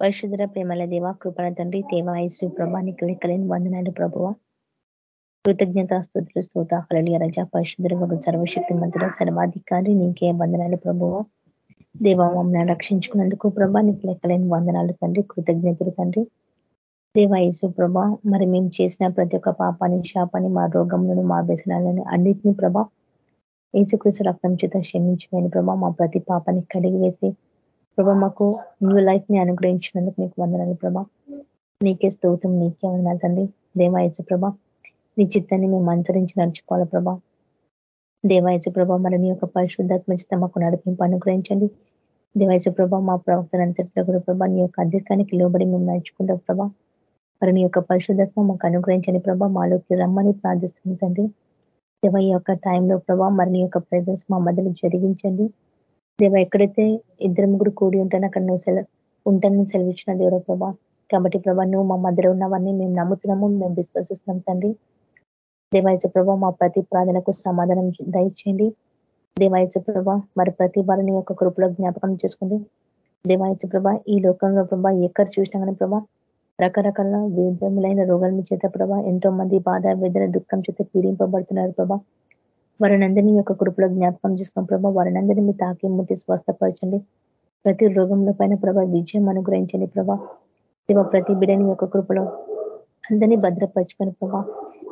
పరిశుద్ర ప్రేమల దేవ కృపణ తండ్రి తేవాయసు ప్రభానికి లెక్కలేని వందనాలు ప్రభువ. కృతజ్ఞత స్థుతులు స్తోత హళలియ రజ పరిశుద్ధ సర్వశక్తి మంత్రుల సర్వాధికారి నీకే వందనాలు ప్రభువ. దేవా మమ్మల్ని రక్షించుకున్నందుకు ప్రభా నీకు లెక్కలేని వందనాలు తండ్రి కృతజ్ఞతలు తండ్రి. దేవాయసు ప్రభా మరి మేము చేసిన ప్రతి ఒక్క పాపాన్ని శాపాన్ని మా రోగములను మా వ్యసనాలను అన్నిటినీ ప్రభా ఏసుకృష్ణ రక్తం చేత క్షమించమని ప్రభా మా ప్రతి పాపాన్ని కడిగి వేసి ప్రభా మాకు న్యూ లైఫ్ని అనుగ్రహించినందుకు నీకు వందనాలు ప్రభా. నీకే స్తోత్రం నీకే వందనాలు తండ్రి. దేవాయచ ప్రభా నీ చిత్తాన్ని మేము అనుసరించి నడుచుకోవాలి ప్రభా. దేవాయచ ప్రభా మరి నీ యొక్క పరిశుద్ధాత్మ చిత్తం మాకు నడిపింపు అనుగ్రహించండి. దేవాయచ ప్రభా మా ప్రవక్తన అంతట్లో కూడా ప్రభా నీ యొక్క అధికానికి లోబడి మేము నడుచుకుంటాం ప్రభా. మరి నీ యొక్క పరిశుద్ధాత్మ మాకు అనుగ్రహించండి ప్రభా. మాలోకి రమ్మని ప్రార్థిస్తుంది తండ్రి. దేవ ఈ యొక్క టైంలో ప్రభా మరి నీ యొక్క ప్రెజెన్స్ మా మధ్యలో జరిగించండి. దేవ ఎక్కడైతే ఇద్దరు ముగ్గురు కూడి ఉంటానో అక్కడ నువ్వు సెల ఉంటానని సెలవిచ్చిన దేవుడు ప్రభా. కాబట్టి ప్రభా నువ్వు మా మధ్యలో ఉన్నవన్నీ మేము నమ్ముతున్నాము మేము విశ్వసిస్తున్నాం తండ్రి. దేవాయచ ప్రభా మా ప్రతి ప్రార్థనకు సమాధానం దయచేయండి. దేవాయచ ప్రభా మరి ప్రతి వారిని యొక్క కృపలో జ్ఞాపకం చేసుకోండి దేవాయచ ప్రభా ఈ లోకంలో ప్రభా ఎక్కడ చూసినా కానీ ప్రభా రకరకాల విధములైన రోగాల చేత ప్రభా ఎంతో మంది బాధ వేదన దుఃఖం చేత పీడింపబడుతున్నారు ప్రభా. వారినందరినీ యొక్క కృపలో జ్ఞాపకం చేసుకున్న ప్రభావ వారినందరినీ మీ తాకి ముట్టి స్వస్థపరచండి. ప్రతి రోగంలో పైన ప్రభా విజయం అనుగ్రహించండి ప్రభా. దేవ ప్రతి బిడని యొక్క కృపలో అందరినీ భద్రపరచుకొని ప్రభా.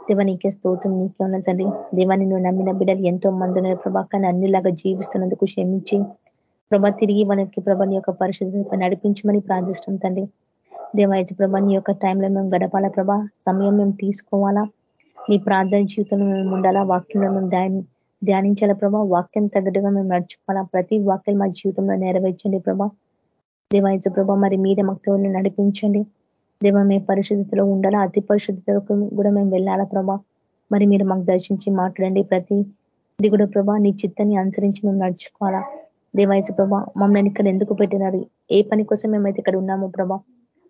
దేవ నీకే స్తోత్రం నీకే ఉన్న తండ్రి. దేవాన్ని నువ్వు నమ్మిన బిడ్డలు ఎంతో మంది ఉన్నారు ప్రభా. కానీ అన్నిలాగా జీవిస్తున్నందుకు క్షమించి ప్రభా తిరిగి మనకి ప్రభాని యొక్క పరిశుద్ధ నడిపించమని ప్రార్థిస్తాం తండ్రి. దేవాయచ ప్రభాని యొక్క టైంలో మేము గడపాలా ప్రభా? సమయం మేము తీసుకోవాలా? నీ ప్రార్థన జీవితంలో మేము ఉండాలా? వాక్యంలో మేము ధ్యానించాలా ప్రభా? వాక్యం తగ్గట్టుగా మేము నడుచుకోవాలా? ప్రతి వాక్యం మా జీవితంలో నెరవేర్చండి ప్రభా. దేవాయచ ప్రభా మరి మీద మాకు నడిపించండి. దేవ మేము పరిశుద్ధతలో ఉండాలా? అతి పరిశుద్ధతకు కూడా మేము వెళ్ళాలా ప్రభా? మరి మీరు మాకు దర్శించి మాట్లాడండి. ప్రతి ఇది కూడా ప్రభా నీ చిత్తాన్ని అనుసరించి మేము నడుచుకోవాలా? దేవాయచ ప్రభా మమ్మల్ని ఇక్కడ ఎందుకు పెట్టినారు? ఏ పని కోసం మేమైతే ఇక్కడ ఉన్నామో ప్రభా?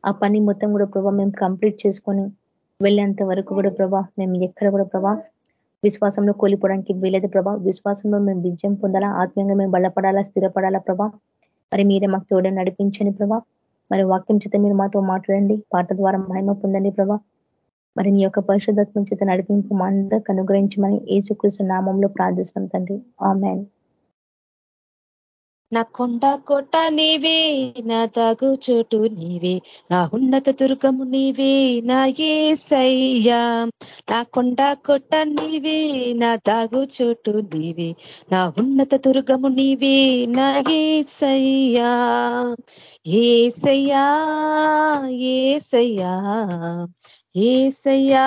ఆ పని మొత్తం కూడా ప్రభా మేము కంప్లీట్ చేసుకొని వెళ్ళేంత వరకు కూడా ప్రభా మేము ఎక్కడ కూడా ప్రభా విశ్వాసంలో కోల్పోవడానికి వీలేదు ప్రభా విశ్వాసంలో మేము విజయం పొందాలా ఆత్మీయంగా మేము బలపడాలా స్థిరపడాలా ప్రభా? మరి మీరే మాకు తోడ నడిపించండి ప్రభా. మరి వాక్యం చేత మీరు మాతో మాట్లాడండి పాట ద్వారా మహిమ పొందండి ప్రభా. మరి నీ యొక్క పరిశుద్ధత్వం చేత నడిపింపు మా అందరికి అనుగ్రహించమని ఏసుకృష్ణ నామంలో ప్రార్థిస్తున్నాం తండ్రి. ఆమెన్. నా కొండ కొట్ట నీవే నా తాగు చోటు నీవే నా ఉన్నత దుర్గము నీవే నా ఏ సయ్యా నా కొండ కొట్ట నీవే నా తాగు చోటు నీవే నా ఉన్నత దుర్గము నీవే నా ఏ సయ్యా ఏసయ్యా ఏసయ్యా ఏసయ్యా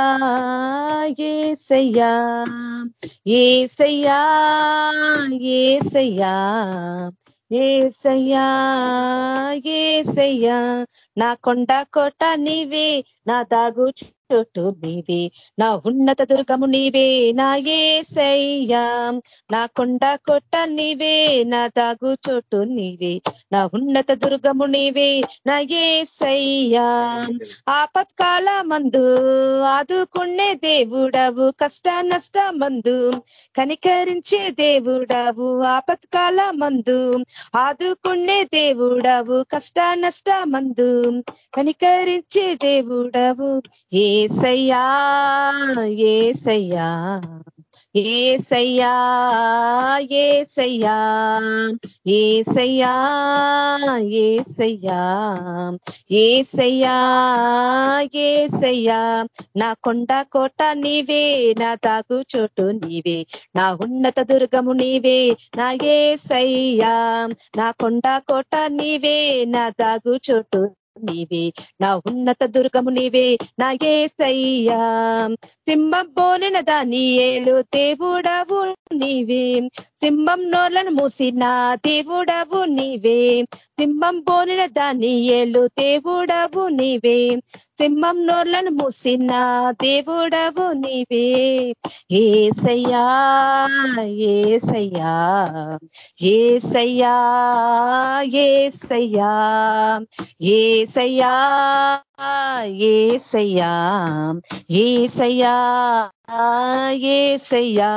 ఏసయ్యా. ఏసయ్యా ఏసయ్యా. ఏసయ్యా ఏసయ్యా నా కొండ కోట నీవే నా దాగు చోటు నీవే నా ఉన్నత దుర్గము నీవే నా ఏసయ్యా. నా కొండ కొట్ట నీవే నా దాగు చోటు నీవే నా ఉన్నత దుర్గము నీవే నా ఏసయ్యా. ఆపత్కాల మందు ఆదుకునే దేవుడవు కష్ట నష్ట మందు కనికరించే దేవుడవు ఆపత్కాల మందు ఆదుకునే దేవుడవు కష్ట నష్ట మందు కనికరించే దేవుడవు. ఏసయ్యా ఏసయ్యా ఏసయ్యా ఏసయ్యా ఏసయ్యా ఏసయ్యా ఏసయ్యా ఏసయ్యా. నా కొండ కోట నీవే నా తాగు చోటు నీవే. నా ఉన్నత దుర్గము నీవే నా ఏసయ్యా. నా కొండ కోట నీవే నా తాగు చోటు నీవే. నా ఉన్నత దుర్గము నీవే. నా ఏసయ్యా. సింహం పోలిన దాని ఏలు దేవుడవు నీవే. సింహం నోర్లను మూసిన దేవుడవు నీవే. సింహం పోలిన దాని ఏలు దేవుడవు నీవే. సింహం నోర్లను మూసిన దేవుడవు నీవే. ఏసయ్యా ఏసయ్యా ఏసయ్యా ఏసయ్యా ఏసయ్యా. ఏసయ్యా ఏసయ్యా ఏసయ్యా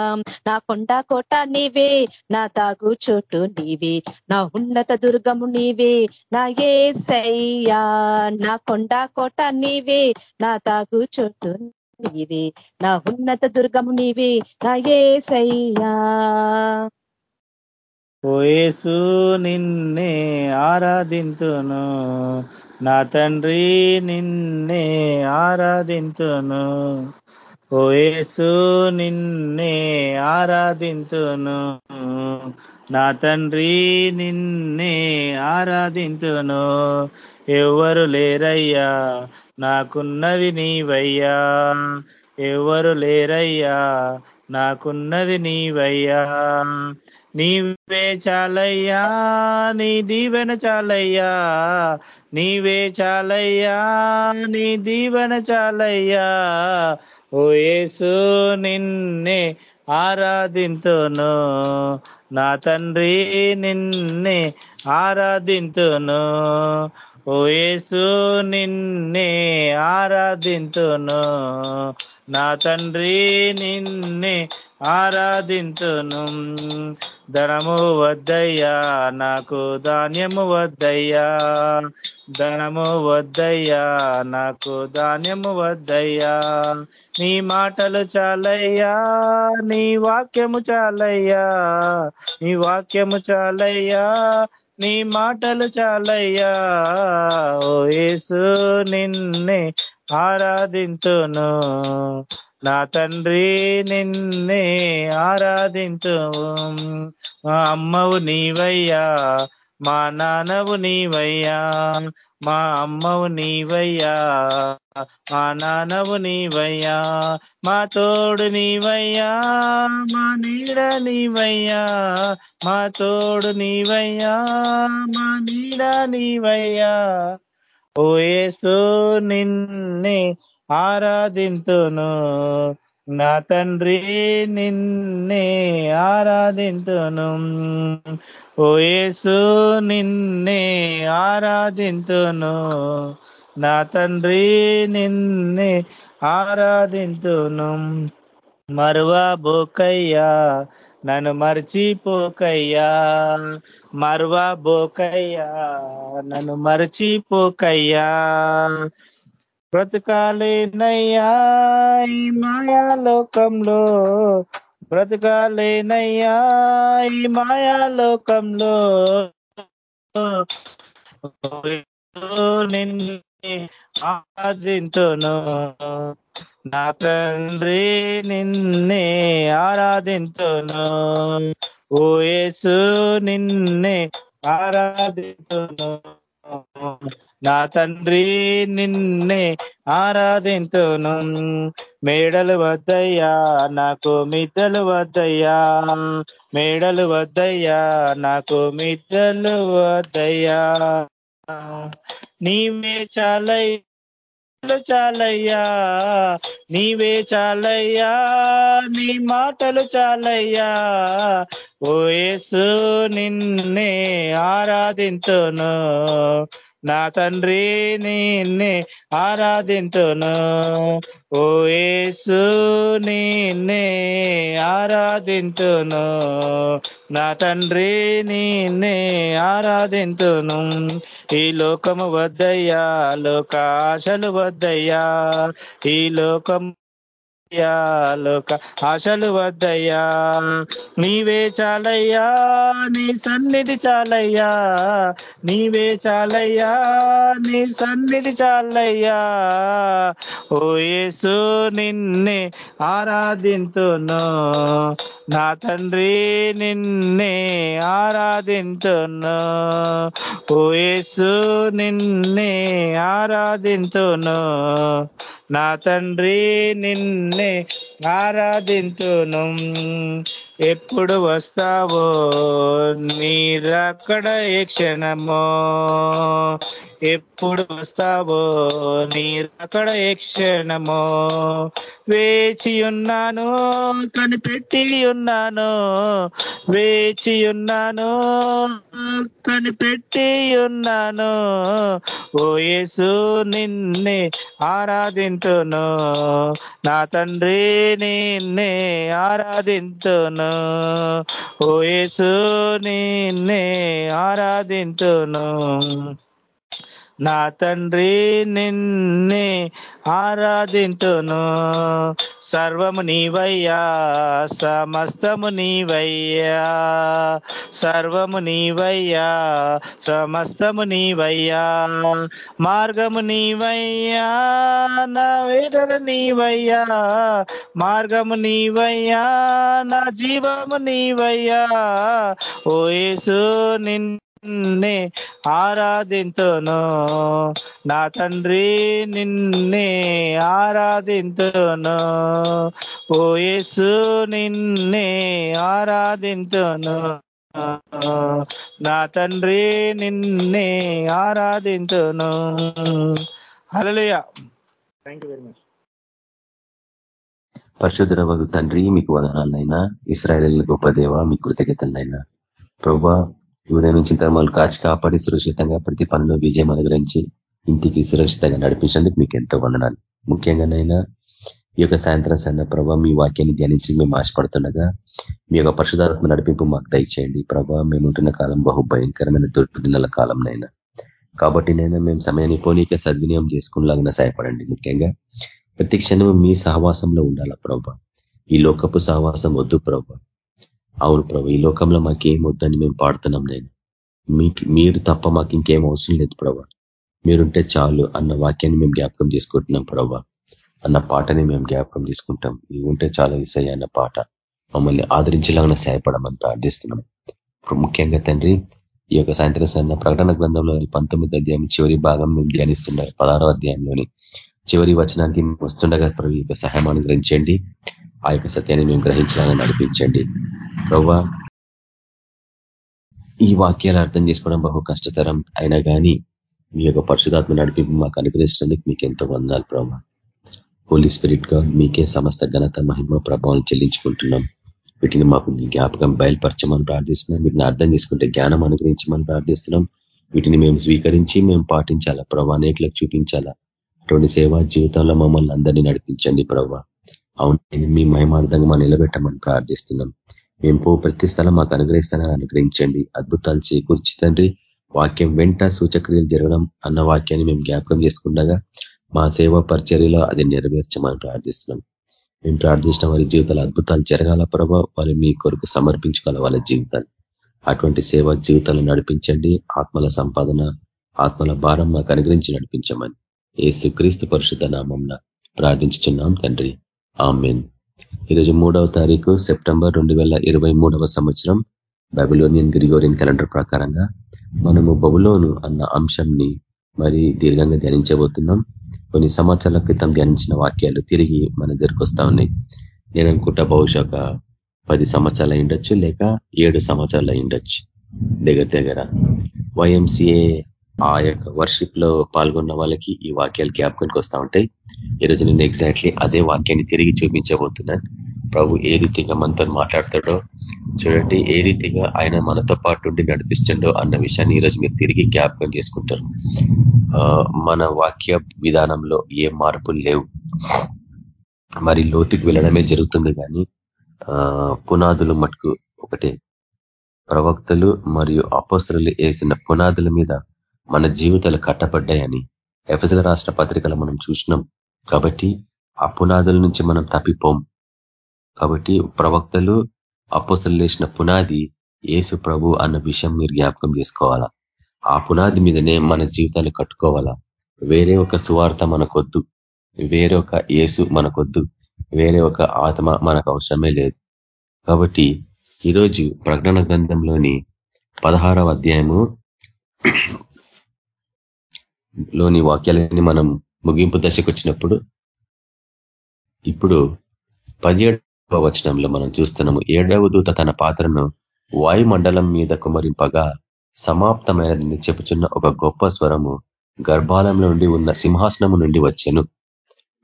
నా కొండ కోట నీవే నా తాగు చోటు నీవే నా ఉన్నత దుర్గము నీవే నా ఏసయ్యా నా కొండ కోట నీవే నా తాగు చోటు నీవే నా ఉన్నత దుర్గము నీవే నా ఏసయ్యా. ఓయేసు నిన్నే ఆరాధింతును నా తండ్రి నిన్నే ఆరాధింతును. ఓయేసు నిన్నే ఆరాధింతును. నా తండ్రి నిన్నే ఆరాధింతును. ఎవరు లేరయ్యా నాకున్నది నీవయ్యా. ఎవరు లేరయ్యా నాకున్నది నీవయ్యా. నీవే చాలయ్యా నీ దీవెన చాలయ్యా. నీవే చాలయ్యా నీ దీవెన చాలయ్యా. ఓ యేసు నిన్నే ఆరాధింతును. నా తండ్రి నిన్నే ఆరాధింతును. ఓ యేసు నిన్నే ఆరాధింతును. నా తండ్రి నిన్నే ఆరాధింతును. ధనము వద్దయ్యా నాకు ధాన్యము వద్దయ్యా. ధనము వద్దయ్యా నాకు ధాన్యము వద్దయ్యా. నీ మాటలు చాలయ్యా నీ వాక్యము చాలయ్యా. నీ వాక్యము చాలయ్యా నీ మాటలు చాలయ్యా. ఓ యేసు నిన్నే ఆరాధింతును. నా తండ్రి నిన్నే ఆరాధించు అమ్మవు నీవయ్యా. మా నాన్నవు నీవయ్యా మా అమ్మవు నీవయ్యా మా నాన్నవు నీవయ్యా మా తోడు నీవయ్యా మా నీడ నీవయ్యా మా తోడు నీవయ్యా మా నీడ నీవయ్యా. ఓయేసు నిన్నే ఆరాధింతును నా తండ్రి నిన్నే ఆరాధింతును. ఓయేసు నిన్నే ఆరాధింతును. నా తండ్రి నిన్నే ఆరాధింతును. మరువా బోకయ్యా నన్ను మర్చిపోకయ్యా. మరువా బోకయ్యా నన్ను మర్చిపోకయ్యా. బ్రతకాలేనయ్యా ఈ మాయాలోకంలో. బ్రతకాలేనయ్యా ఈ మాయాలోకంలో. నిన్నే ఆరాధింతును. నా తండ్రి నిన్నే ఆరాధింతును. ఓయేసు నిన్నే ఆరాధింతును. నా తండ్రి నిన్నే ఆరాధింతును. మేడలు వద్దయ్యా నాకు మిద్దలు వద్దయ్యా. మేడలు వద్దయ్యా నాకు మిద్దలు వద్దయ్యా. నీవే చాలయ్య చాలయ్యా. నీవే చాలయ్యా నీ మాటలు చాలయ్యా. ఓ యేసు నిన్నే ఆరాధింతును. నా తండ్రి నిన్నే ఆరాధింతును. ఓ యేసు నిన్నే ఆరాధింతును. నా తండ్రి నిన్నే ఆరాధింతును. ఈ లోకము వద్దయ్యా లోక ఆశలు వద్దయ్యా. ఈ లోకం లోక ఆశలు వద్దయ్యా. నీవే చాలయ్యా నీ సన్నిధి చాలయ్యా. నీవే చాలయ్యా నీ సన్నిధి చాలయ్యా. ఓ యేసు నిన్నే ఆరాధింతును. నా తండ్రి నిన్నే ఆరాధింతును. ఓ యేసు నిన్నే ఆరాధింతును. నా తండ్రి నిన్నే ఆరాధింతును. ఎప్పుడు వస్తావో మీరక్కడ ఏ క్షణమో. ఎప్పుడు వస్తావో? నీరక్కడ ఏ క్షణమో? వేచి ఉన్నాను కనిపెట్టి ఉన్నాను. వేచి ఉన్నాను కనిపెట్టి ఉన్నాను. ఓ యేసు నిన్నే ఆరాధింతును. నా తండ్రి నిన్నే ఆరాధింతును. ఓ యేసు నిన్నే ఆరాధింతును. నా తండ్రి నిన్నే ఆరాధింతును. సర్వము నీవయ్యా సమస్తము నీవయ్యా. సర్వము నీవయ్యా సమస్తము నీవయ్యా. మార్గము నీవయ్యా నా వేదన నీవయ్యా. మార్గము నీవయ్యా నా జీవము నీవయ్యా. ఓ యేసు నిన్ నిన్నే ఆరాధింతును. నా తండ్రి నిన్నే ఆరాధింతును. ఓ యేసు నిన్నే ఆరాధింతును. నా తండ్రి నిన్నే ఆరాధింతును. Hallelujah. Thank you very much పరిశుద్ధ వగు తండ్రి మీకు వదనాలైనా ఇస్రాయల్ గొప్ప దేవ మీ కృతజ్ఞతలైనా ప్రభా ఉదయం నుంచి మమ్మల్ని కాచి కాపాడి సురక్షితంగా ప్రతి పనిలో విజయం అనుగ్రహించి ఇంటికి సురక్షితంగా నడిపించేందుకు మీకు ఎంతో వందనాలు. ముఖ్యంగానైనా ఈ యొక్క సాయంత్రం సన్న ప్రభావ మీ వాక్యాన్ని ధ్యానించి మేము ఆశపడుతుండగా మీ యొక్క పరిశుధాత్మ నడిపింపు మాకు దయచేయండి. ప్రభావ మేము ఉంటున్న కాలం బహు భయంకరమైన దుర్దినల కాలంనైనా కాబట్టి నైనా మేము సమయాన్ని పోనీక సద్వినియోగం చేసుకునేలాగా సహాయపడండి. ముఖ్యంగా ప్రతి క్షణం మీ సహవాసంలో ఉండాలా ప్రభా? ఈ లోకపు సహవాసం వద్దు ప్రభా. అవును ప్రభు ఈ లోకంలో మాకేం వద్దని మేము పాడుతున్నాం నేను. మీకు మీరు తప్ప మాకు ఇంకేం అవసరం లేదు ప్రభా. మీరుంటే చాలు అన్న వాక్యాన్ని మేము జ్ఞాపకం చేసుకుంటున్నాం ప్రభా. అన్న పాటని మేము జ్ఞాపకం తీసుకుంటాం ఇవి ఉంటే చాలా ఇసయ్య అన్న పాట. మమ్మల్ని ఆదరించేలాగా సహాయపడమని ప్రార్థిస్తున్నాం. ఇప్పుడు ముఖ్యంగా తండ్రి ఈ యొక్క సాయంత్రం సన్న ప్రకటన గ్రంథంలోని పంతొమ్మిది అధ్యాయం చివరి భాగం మేము ధ్యానిస్తున్నారు పదహారో అధ్యాయంలోని చివరి వచనానికి వస్తుండగా ప్రభు యొక్క సహాయం అనుగ్రహించండి ఆ యొక్క సత్యాన్ని మేము గ్రహించాలని నడిపించండి. ప్రవ్వా ఈ వాక్యాలు అర్థం చేసుకోవడం బహు కష్టతరం. అయినా కానీ మీ యొక్క పరిశుధాత్మ నడిపి మాకు అనుగ్రహించినందుకు మీకు ఎంతో వందాలు ప్రభా హోలీ స్పిరిట్గా మీకే సమస్త ఘనత మహిమ ప్రభావం చెల్లించుకుంటున్నాం. వీటిని మాకు జ్ఞాపకం బయలుపరచమని ప్రార్థిస్తున్నాం. వీటిని అర్థం చేసుకుంటే జ్ఞానం అనుగ్రహించమని ప్రార్థిస్తున్నాం. వీటిని మేము స్వీకరించి మేము పాటించాలా? ప్రభా అనేకులకు చూపించాలా? అటువంటి సేవా జీవితంలో మమ్మల్ని అందరినీ నడిపించండి ప్రభా అవును మీ మహిమార్థంగా మనం నిలబెట్టమని ప్రార్థిస్తున్నాం. మేము పో ప్రతి స్థలం మాకు అనుగ్రహిస్తానని అనుగ్రహించండి. అద్భుతాలు చేకూర్చి తండ్రి వాక్యం వెంట సూచక్రియలు జరగడం అన్న వాక్యాన్ని మేము జ్ఞాపకం చేసుకుండగా మా సేవా పరిచర్యలో అది నెరవేర్చమని ప్రార్థిస్తున్నాం. మేము ప్రార్థించిన వారి జీవితాలు అద్భుతాలు జరగాల ప్రభావ వారి మీ కొరకు సమర్పించుకోవాలి వాళ్ళ జీవితాలు. అటువంటి సేవా జీవితాలు నడిపించండి. ఆత్మల సంపాదన ఆత్మల భారం మాకు అనుగ్రహించి నడిపించమని. ఏ క్రీస్తు పరిశుద్ధ నామంన ప్రార్థించుచున్నాం తండ్రి. ఆమెన్. ఈరోజు మూడవ తారీఖు సెప్టెంబర్ రెండు సంవత్సరం. బబిలోనియన్ గ్రిగోరియన్ క్యాలెండర్ ప్రకారంగా మనము బబులోను అన్న అంశంని మరి దీర్ఘంగా ధ్యానించబోతున్నాం. కొన్ని సంవత్సరాల క్రితం ధ్యానించిన వాక్యాలు తిరిగి మన దగ్గరకు వస్తా ఉన్నాయి. నేను అనుకుంటా బహుశా ఒక పది సంవత్సరాలు అయిండొచ్చు లేక ఏడు సంవత్సరాలు అయిండొచ్చు దగ్గర దగ్గర. వైఎంసీఏ ఆ యొక్క వర్షిప్లో పాల్గొన్న వాళ్ళకి ఈ వాక్యాలు జ్ఞాపకానికి వస్తూ ఉంటాయి. ఈరోజు నేను ఎగ్జాక్ట్లీ అదే వాక్యాన్ని తిరిగి చూపించబోతున్నాను ప్రభు ఏ రీతిగా మనతో మాట్లాడతాడో చూడండి ఏ రీతిగా ఆయన మనతో పాటు ఉండి నడిపిస్తుండో అన్న విషయాన్ని ఈరోజు మీరు తిరిగి జ్ఞాపకం చేసుకుంటారు. మన వాక్య విధానంలో ఏ మార్పులు లేవు. మరి లోతుకి వెళ్ళడమే జరుగుతుంది కానీ పునాదులు మటుకు ఒకటే. ప్రవక్తలు మరియు అపోస్తలు వేసిన పునాదుల మీద మన జీవితాలు కట్టబడ్డాయని ఎఫజల రాష్ట్ర పత్రికలు మనం చూసినాం. కాబట్టి ఆ పునాదుల నుంచి మనం తప్పిపోం. కాబట్టి ప్రవక్తలు అపోసలు లేచిన పునాది ఏసు ప్రభు అన్న విషయం మీరు జ్ఞాపకం చేసుకోవాలా? ఆ పునాది మీదనే మన జీవితాలు కట్టుకోవాలా? వేరే ఒక సువార్త మనకొద్దు. వేరే ఒక ఏసు మనకొద్దు. వేరే ఒక ఆత్మ మనకు అవసరమే లేదు. కాబట్టి ఈరోజు ప్రకటన గ్రంథంలోని పదహారవ అధ్యాయము లోని వాక్యాలని మనం ముగింపు దశకు వచ్చినప్పుడు ఇప్పుడు పదిహేడవ వచనంలో మనం చూస్తున్నాము ఏడవ దూత తన పాత్రను వాయుమండలం మీద కుమరింపగా సమాప్తమైనదని చెప్పుచున్న ఒక గొప్ప స్వరము గర్భాలయం నుండి ఉన్న సింహాసనము నుండి వచ్చాను.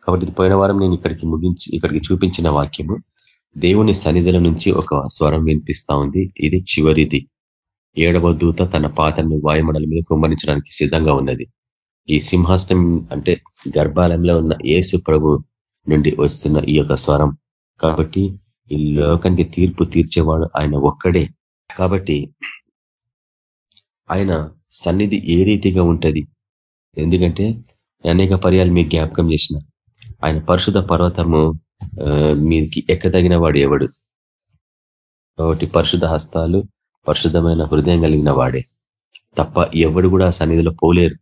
కాబట్టి పోయిన వారం నేను ఇక్కడికి ముగించి ఇక్కడికి చూపించిన వాక్యము దేవుని సన్నిధుల నుంచి ఒక స్వరం వినిపిస్తా ఉంది. ఇది చివరిది. ఏడవ దూత తన పాత్రను వాయుమండలం మీద కుమ్మరించడానికి సిద్ధంగా ఉన్నది. ఈ సింహాసనం అంటే గర్భాలయంలో ఉన్న ఏసు ప్రభు నుండి వస్తున్న ఈ యొక్క స్వరం. కాబట్టి ఈ లోకానికి తీర్పు తీర్చేవాడు ఆయన ఒక్కడే. కాబట్టి ఆయన సన్నిధి ఏ రీతిగా ఉంటది? ఎందుకంటే అనేక పర్యాలు మీకు జ్ఞాపకం చేసిన. ఆయన పరిశుధ పర్వతము మీకి ఎక్కదగిన వాడు ఎవడు? కాబట్టి పరిశుధ హస్తాలు పరిశుద్ధమైన హృదయం కలిగిన వాడే. తప్ప ఎవడు కూడా సన్నిధిలో పోలేరు.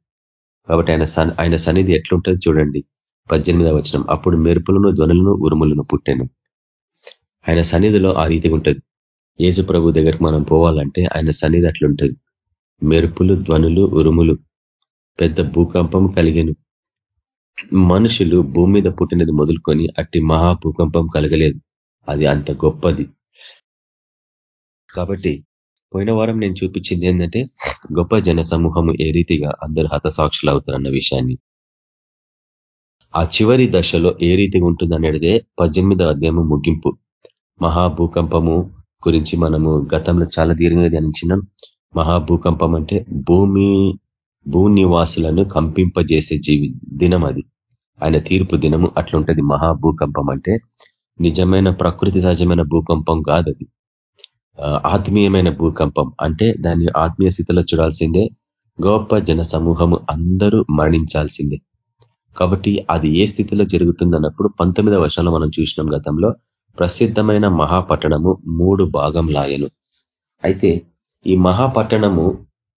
కాబట్టి ఆయన ఆయన సన్నిధి ఎట్లుంటుంది చూడండి. పద్దెనిమిదవ వచనం. అప్పుడు మెరుపులను ధ్వనులను ఉరుములను పుట్టాను. ఆయన సన్నిధిలో ఆ రీతిగా ఉంటుంది. యేసు ప్రభు దగ్గరికి మనం పోవాలంటే ఆయన సన్నిధి అట్లుంటుంది. మెరుపులు ధ్వనులు ఉరుములు పెద్ద భూకంపం కలిగను. మనుషులు భూమి మీద పుట్టినది మొదలుకొని అట్టి మహా భూకంపం కలగలేదు. అది అంత గొప్పది. కాబట్టి పోయిన వారం నేను చూపించింది ఏంటంటే గొప్ప జన సమూహము ఏ రీతిగా అందరు హతసాక్షులు అవుతారన్న విషయాన్ని. ఆ చివరి దశలో ఏ రీతిగా ఉంటుంది అనేదే పద్దెనిమిదో అధ్యాయము ముగింపు. మహాభూకంపము గురించి మనము గతంలో చాలా దీర్ఘంగా ధ్యానించినాం. మహాభూకంపం అంటే భూమి భూనివాసులను కంపింపజేసే జీవి దినం అది. ఆయన తీర్పు దినము అట్లుంటది. మహాభూకంపం అంటే నిజమైన ప్రకృతి సహజమైన భూకంపం కాదు అది ఆత్మీయమైన భూకంపం అంటే దాన్ని ఆత్మీయ స్థితిలో చూడాల్సిందే. గొప్ప జన సమూహము అందరూ మరణించాల్సిందే. కాబట్టి అది ఏ స్థితిలో జరుగుతుందన్నప్పుడు పంతొమ్మిదవ వర్షంలో మనం చూసినాం గతంలో ప్రసిద్ధమైన మహాపట్టణము మూడు భాగం లాయను అయితే ఈ మహాపట్టణము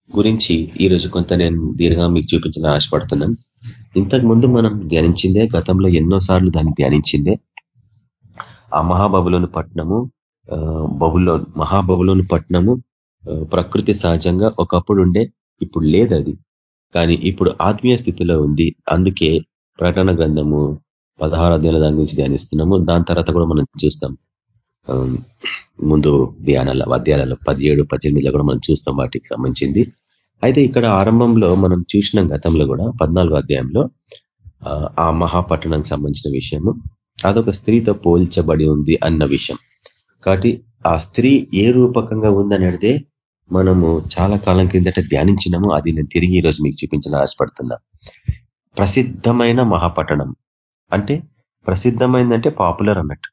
గురించి ఈరోజు కొంత నేను దీర్ఘంగా మీకు చూపించాలని ఆశపడుతున్నాను ఇంతకు ముందు మనం ధ్యానించిందే గతంలో ఎన్నో సార్లు దాన్ని ధ్యానించిందే. ఆ మహాబబులోని పట్టణము బబులోన్ మహాబబులోని పట్టణము ప్రకృతి సహజంగా ఒకప్పుడు ఉండే ఇప్పుడు లేదది. కానీ ఇప్పుడు ఆత్మీయ స్థితిలో ఉంది. అందుకే ప్రకటన గ్రంథము పదహారు అధ్యాయుల దాని గురించి ధ్యానిస్తున్నాము. దాని తర్వాత కూడా మనం చూస్తాం. ముందు ధ్యానాల అధ్యాయాలలో పదిహేడు పద్దెనిమిదిలో కూడా మనం చూస్తాం వాటికి సంబంధించింది. అయితే ఇక్కడ ఆరంభంలో మనం చూసిన గతంలో కూడా పద్నాలుగో అధ్యాయంలో ఆ మహాపట్టణానికి సంబంధించిన విషయము. అదొక స్త్రీతో పోల్చబడి ఉంది అన్న విషయం. కాబట్టి ఆ స్త్రీ ఏ రూపకంగా ఉందనేదే మనము చాలా కాలం కిందట ధ్యానించినాము. అది నేను తిరిగి ఈరోజు మీకు చూపించిన ఆశపడుతున్నా. ప్రసిద్ధమైన మహాపట్టణం. అంటే ప్రసిద్ధమైందంటే పాపులర్ అన్నట్టు.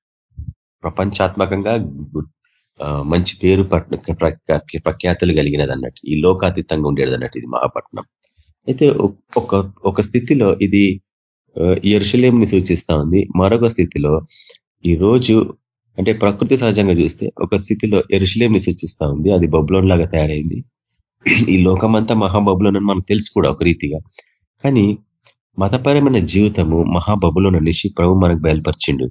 ప్రపంచాత్మకంగా మంచి పేరు ప్రఖ్యాతులు కలిగినది అన్నట్టు ఈ లోకాతీతంగా ఉండేది అన్నట్టు ఇది మహాపట్నం. అయితే ఒక ఒక స్థితిలో ఇది ఎరుషలేంని సూచిస్తా ఉంది. మరొక స్థితిలో ఈ రోజు అంటే ప్రకృతి సహజంగా చూస్తే ఒక స్థితిలో ఎరుషలేంని సూచిస్తా ఉంది. అది బబులోన్ లాగా తయారైంది. ఈ లోకమంతా మహాబబులోన్ అని మనకు తెలుసు కూడా ఒక రీతిగా. కానీ మతపరమైన జీవితము మహాబబులోన్ అనేసి ప్రభు మనకు బయలుపరిచిండు.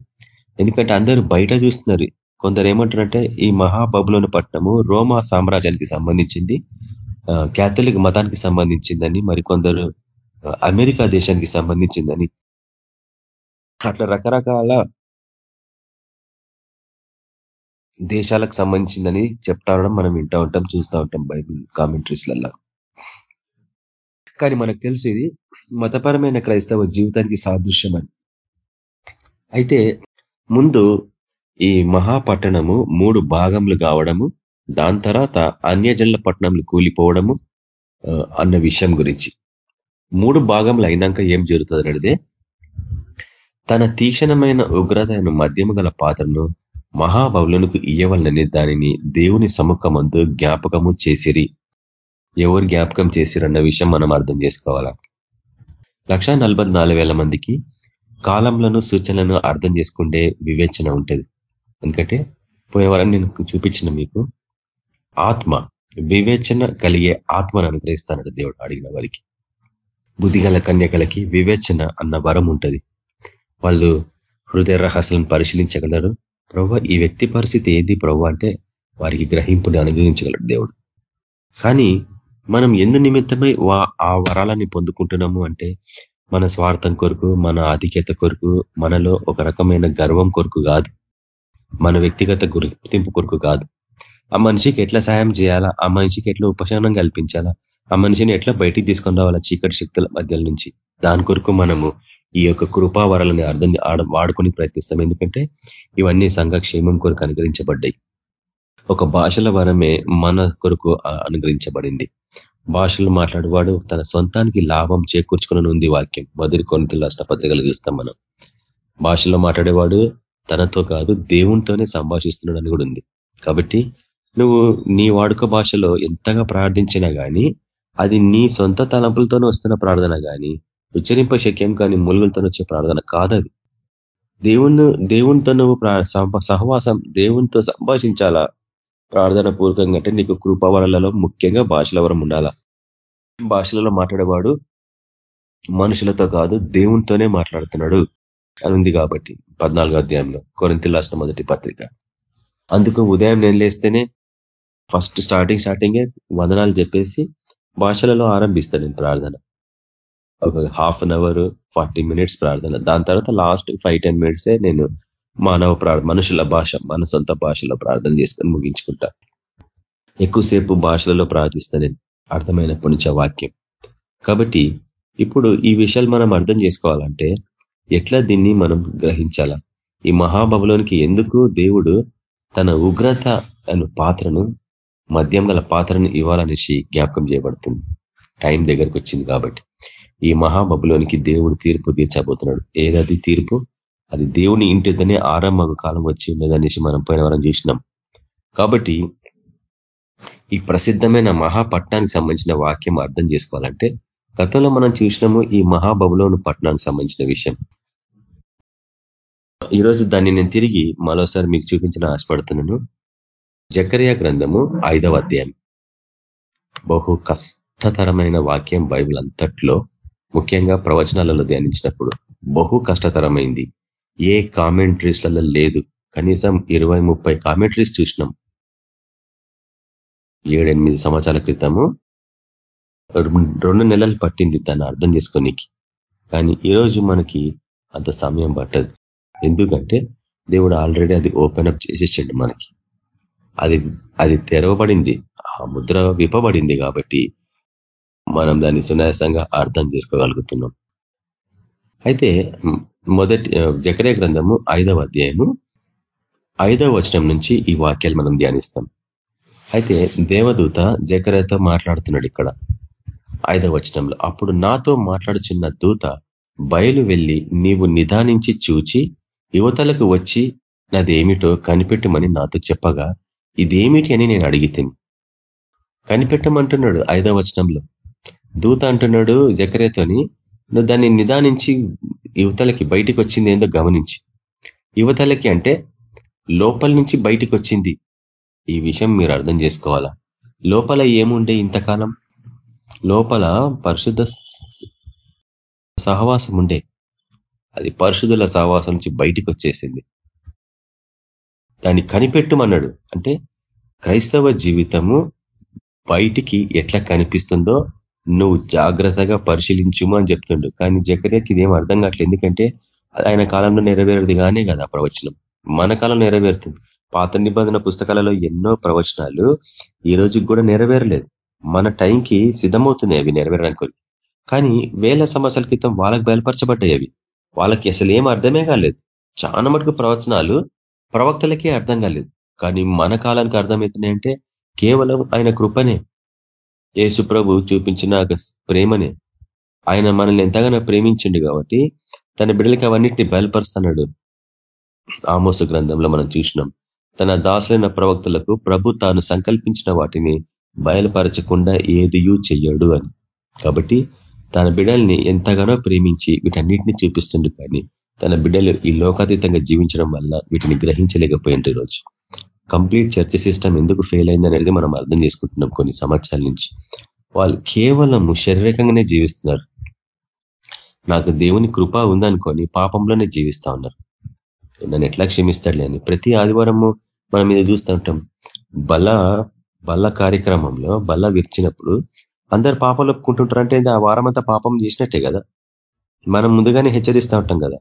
ఎందుకంటే అందరూ బయట చూస్తున్నారు. కొందరు ఏమంటారంటే ఈ మహాబబులోని పట్టణము రోమా సామ్రాజ్యానికి సంబంధించింది క్యాథలిక్ మతానికి సంబంధించిందని మరి కొందరు అమెరికా దేశానికి సంబంధించిందని. అట్లా రకరకాల దేశాలకు సంబంధించిందని చెప్తా ఉండడం మనం వింటా ఉంటాం చూస్తూ ఉంటాం బైబిల్ కామెంట్రీస్లలో కానీ మనకు తెలిసేది మతపరమైన క్రైస్తవ జీవితానికి సాదృశ్యం అని అయితే ముందు ఈ మహాపట్టణము మూడు భాగములు కావడము దాని తర్వాత అన్యజనుల పట్టణంలు కూలిపోవడము అన్న విషయం గురించి. మూడు భాగములు అయినాక ఏం జరుగుతుంది అడితే తన తీక్షణమైన ఉగ్రతను మధ్యము గల పాత్రను మహాబౌలకు ఇయ్యవలనని దానిని దేవుని సముఖమందు జ్ఞాపకము చేసిరి. ఎవరు జ్ఞాపకం చేసిరన్న విషయం మనం అర్థం చేసుకోవాలా? లక్ష మందికి కాలంలోను సూచనలను అర్థం చేసుకుంటే వివేచన ఉంటుంది. ఎందుకంటే పోయిన వారం నేను చూపించిన మీకు ఆత్మ వివేచన కలిగే ఆత్మను అనుగ్రహిస్తానడు దేవుడు అడిగిన వారికి. బుద్ధిగల కన్యకలకి వివేచన అన్న వరం ఉంటుంది. వాళ్ళు హృదయ రహస్యం పరిశీలించగలరు ప్రభు ఈ వ్యక్తి పరిస్థితి ఏది ప్రభు అంటే వారికి గ్రహింపుని అనుగ్రహించగలడు దేవుడు. కానీ మనం ఎందు నిమిత్తమై ఆ వరాలని పొందుకుంటున్నాము అంటే మన స్వార్థం కొరకు మన ఆధిక్యత కొరకు మనలో ఒక రకమైన గర్వం కొరకు కాదు. మన వ్యక్తిగత గుర్తింపు కొరకు కాదు. ఆ మనిషికి ఎట్లా సాయం చేయాలా? ఆ మనిషికి ఎట్లా ఉపశమనం కల్పించాలా? ఆ మనిషిని ఎట్లా బయటికి తీసుకొని రావాలా చీకటి శక్తుల మధ్యల నుంచి? దాని కొరకు మనము ఈ యొక్క కృపావరాలని అర్థం వాడుకొని ప్రయత్నిస్తాం. ఎందుకంటే ఇవన్నీ సంఘక్షేమం కొరకు అనుగ్రహించబడ్డాయి. ఒక భాషల వరమే మన కొరకు అనుగ్రహించబడింది. భాషలు మాట్లాడేవాడు తన సొంతానికి లాభం చేకూర్చుకుని ఉంది వాక్యం. మొదటి కొనితల రాష్ట్రపత్రికలు చూస్తాం మనం. భాషలో మాట్లాడేవాడు తనతో కాదు దేవునితోనే సంభాషిస్తున్నాడని కూడా ఉంది. కాబట్టి నువ్వు నీ వాడుక భాషలో ఎంతగా ప్రార్థించినా కానీ అది నీ సొంత తలంపులతోనే వస్తున్న ప్రార్థన కానీ ఉచ్చరింప శక్యం కానీ మూలుగులతో వచ్చే ప్రార్థన కాదది. దేవుణ్ణి దేవునితో నువ్వు సహవాసం దేవునితో సంభాషించాలా? ప్రార్థన పూర్వకంగా అంటే నీకు కృపవరలలో ముఖ్యంగా భాషల వరం ఉండాలా? భాషలలో మాట్లాడేవాడు మనుషులతో కాదు దేవునితోనే మాట్లాడుతున్నాడు అని ఉంది కాబట్టి పద్నాలుగో అధ్యాయంలో. కొరింత రాష్ట్ర మొదటి పత్రిక. అందుకు ఉదయం నేను లేస్తేనే ఫస్ట్ స్టార్టింగ్ స్టార్టింగే వందనాలు చెప్పేసి భాషలలో ఆరంభిస్తాను నేను ప్రార్థన. ఒక half an hour forty minutes ప్రార్థన. దాని తర్వాత లాస్ట్ ఫైవ్ టెన్ మినిట్సే నేను మానవ ప్రార్థన మనుషుల భాష మన సొంత భాషలో ప్రార్థన చేసుకొని ముగించుకుంటా. ఎక్కువసేపు భాషలలో ప్రార్థిస్తా నేను అర్థమైన పుణ్య వాక్యం. కాబట్టి ఇప్పుడు ఈ విషయాలు మనం అర్థం చేసుకోవాలంటే ఎట్లా దీన్ని మనం గ్రహించాలా? ఈ మహాబబులోనికి ఎందుకు దేవుడు తన ఉగ్రత అను పాత్రను మద్యం గల పాత్రను ఇవ్వాలనేసి జ్ఞాపకం చేయబడుతుంది. టైం దగ్గరకు వచ్చింది కాబట్టి. ఈ మహాబబులోనికి దేవుడు తీర్పు తీర్చబోతున్నాడు. ఏదది తీర్పు? అది దేవుని ఇంటితోనే ఆరంభ కాలం వచ్చి ఉన్నదనేసి మనం పోయిన వారం చూసినాం. కాబట్టి ఈ ప్రసిద్ధమైన మహాపట్నానికి సంబంధించిన వాక్యం అర్థం చేసుకోవాలంటే గతంలో మనం చూసినాము ఈ మహాబబులోను పట్టణానికి సంబంధించిన విషయం. ఈరోజు దాన్ని నేను తిరిగి మరోసారి మీకు చూపించిన ఆశపడుతున్నాను. జకరియా గ్రంథము ఐదవ అధ్యాయం. బహు కష్టతరమైన వాక్యం బైబిల్ అంతట్లో ముఖ్యంగా ప్రవచనాలలో ధ్యానించినప్పుడు బహు కష్టతరమైంది. ఏ కామెంట్రీస్లలో లేదు. కనీసం ఇరవై ముప్పై కామెంట్రీస్ చూసినాం. ఏడెనిమిది సంవత్సరాల క్రితము రెండు నెలలు పట్టింది దాన్ని అర్థం చేసుకోనికి. కానీ ఈరోజు మనకి అంత సమయం పట్టదు. ఎందుకంటే దేవుడు ఆల్రెడీ అది ఓపెన్ అప్ చేసేసిండు మనకి. అది అది తెరవబడింది. ఆ ముద్ర విప్పబడింది కాబట్టి మనం దాన్ని సునాయాసంగా అర్థం చేసుకోగలుగుతున్నాం. అయితే మొదటి జకరే గ్రంథము ఐదవ అధ్యాయము ఐదవ వచనం నుంచి ఈ వాక్యాలు మనం ధ్యానిస్తాం. అయితే దేవదూత జకరేతో మాట్లాడుతున్నాడు ఇక్కడ. ఐదవ వచనంలో అప్పుడు నాతో మాట్లాడుచున్న దూత బయలు వెళ్ళి నీవు నిదానించి చూచి యువతలకు వచ్చి నాదేమిటో కనిపెట్టమని నాతో చెప్పగా ఇదేమిటి అని నేను అడిగితే కనిపెట్టమంటున్నాడు ఐదవ వచనంలో. దూత అంటున్నాడు జకరేతోని నువ్వు దాన్ని నిదానించి యువతలకి బయటికి వచ్చింది ఏందో గమనించి. యువతలకి అంటే లోపల నుంచి బయటికి వచ్చింది ఈ విషయం మీరు అర్థం చేసుకోవాలా? లోపల ఏముండే ఇంతకాలం? లోపల పరిశుద్ధ సహవాసం ఉండే. అది పరిశుద్ధుల సహవాసం నుంచి బయటికి వచ్చేసింది దాన్ని కనిపెట్టమన్నాడు. అంటే క్రైస్తవ జీవితము బయటికి ఎట్లా కనిపిస్తుందో నువ్వు జాగ్రత్తగా పరిశీలించుము అని చెప్తుండు. కానీ జకర్యాకి ఇదేం అర్థం కావట్లేదు. ఎందుకంటే ఆయన కాలంలో నెరవేరేది కానీ కదా ప్రవచనం. మన కాలం నెరవేరుతుంది. పాత నిబంధన పుస్తకాలలో ఎన్నో ప్రవచనాలు ఈ రోజుకి కూడా నెరవేరలేదు. మన టైంకి సిద్ధమవుతున్నాయి అవి నెరవేరడానికి కానీ వేల సంవత్సరాల క్రితం వాళ్ళకి బయలుపరచబడ్డాయి అవి. వాళ్ళకి అసలు ఏం అర్థమే కాలేదు. చాలా మటుకు ప్రవచనాలు ప్రవక్తలకే అర్థం కాలేదు. కానీ మన కాలానికి అర్థమవుతున్నాయంటే కేవలం ఆయన కృపనే. యేసు ప్రభు చూపించిన ప్రేమనే. ఆయన మనల్ని ఎంతగానో ప్రేమించిండు కాబట్టి తన బిడ్డలకి అవన్నిటిని బయలుపరుస్తున్నాడు. ఆమోస గ్రంథంలో మనం చూసినాం. తన దాసులైన ప్రవక్తలకు ప్రభు తాను సంకల్పించిన వాటిని బయలుపరచకుండా ఏదియూ చెయ్యడు అని. కాబట్టి తన బిడ్డల్ని ఎంతగానో ప్రేమించి వీటన్నిటిని చూపిస్తుండు కానీ తన బిడ్డలు ఈ లోకాతీతంగా జీవించడం వల్ల వీటిని గ్రహించలేకపోయింది ఈరోజు. కంప్లీట్ చర్చ సిస్టమ్ ఎందుకు ఫెయిల్ అయింది అనేది మనం అర్థం చేసుకుంటున్నాం కొన్ని సంవత్సరాల నుంచి. వాళ్ళు కేవలం శారీరకంగానే జీవిస్తున్నారు. నాకు దేవుని కృప ఉందనుకొని పాపంలోనే జీవిస్తా ఉన్నారు. నన్ను ఎట్లా క్షమిస్తాడులే అని ప్రతి ఆదివారము మనం ఇది చూస్తూ ఉంటాం. బల బల కార్యక్రమంలో బల విరిచినప్పుడు అందరు పాపాలు ఒప్పుకుంటుంటారు అంటే ఆ వారం అంతా పాపం చేసినట్టే కదా. మనం ముందుగానే హెచ్చరిస్తూ ఉంటాం కదా.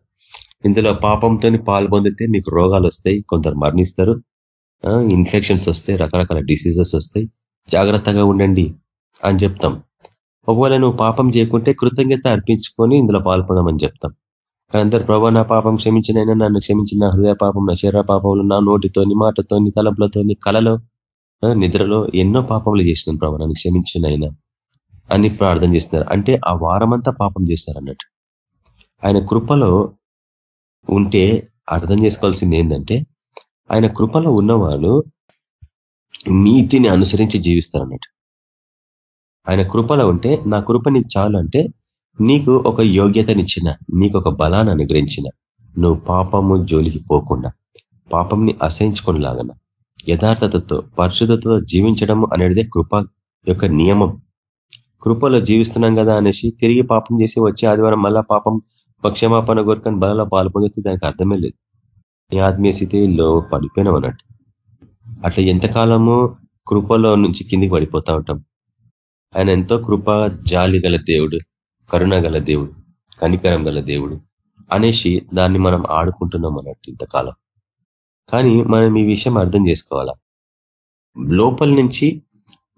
ఇందులో పాపంతో పాల్పొందితే మీకు రోగాలు వస్తాయి కొందరు మరణిస్తారు. ఇన్ఫెక్షన్స్ వస్తాయి రకరకాల డిసీజెస్ వస్తాయి. జాగ్రత్తగా ఉండండి అని చెప్తాం. ఒకవేళ నువ్వు పాపం చేయకుంటే కృతజ్ఞత అర్పించుకొని ఇందులో పాల్పొందమని చెప్తాం. కానీ అందరు ప్రభా నా పాపం క్షమించినైనా నన్ను క్షమించిన హృదయ పాపం నా శరీర పాపములు నా నోటితోని మాటతోని తలంపులతోని కలలో నిద్రలో ఎన్నో పాపములు చేసినాను ప్రభా నన్ను క్షమించినైనా అని ప్రార్థన చేస్తున్నారు. అంటే ఆ వారమంతా పాపం చేస్తారు అన్నట్టు ఆయన కృపలో ఉంటే అర్థం చేసుకోవాల్సింది ఏంటంటే ఆయన కృపలో ఉన్నవాళ్ళు నీతిని అనుసరించి జీవిస్తారు అన్నట్టు ఆయన కృపలో ఉంటే నా కృప నీకు చాలు అంటే నీకు ఒక యోగ్యతనిచ్చిన నీకు ఒక బలాన్ని అనుగ్రహించిన నువ్వు పాపము జోలికి పోకుండా పాపంని అసహించుకునిలాగన యథార్థతతో పరిశుద్ధతతో జీవించడం అనేదే కృప యొక్క నియమం. కృపలో జీవిస్తున్నాం కదా అనేసి తిరిగి పాపం చేసి వచ్చే ఆదివారం మళ్ళా పాపం పక్షమాపన కోరుకొని బలలో పాల్పొందితే దానికి అర్థమే లేదు. నీ ఆత్మీయ స్థితిలో పడిపోయినాం అన్నట్టు అట్లా ఎంతకాలము కృపలో నుంచి కిందికి పడిపోతా ఉంటాం. ఆయన ఎంతో కృప జాలి గల దేవుడు కరుణ గల దేవుడు కనికరం గల దేవుడు అనేసి దాన్ని మనం ఆడుకుంటున్నాం అన్నట్టు ఇంతకాలం. కానీ మనం ఈ విషయం అర్థం చేసుకోవాలా? లోపల నుంచి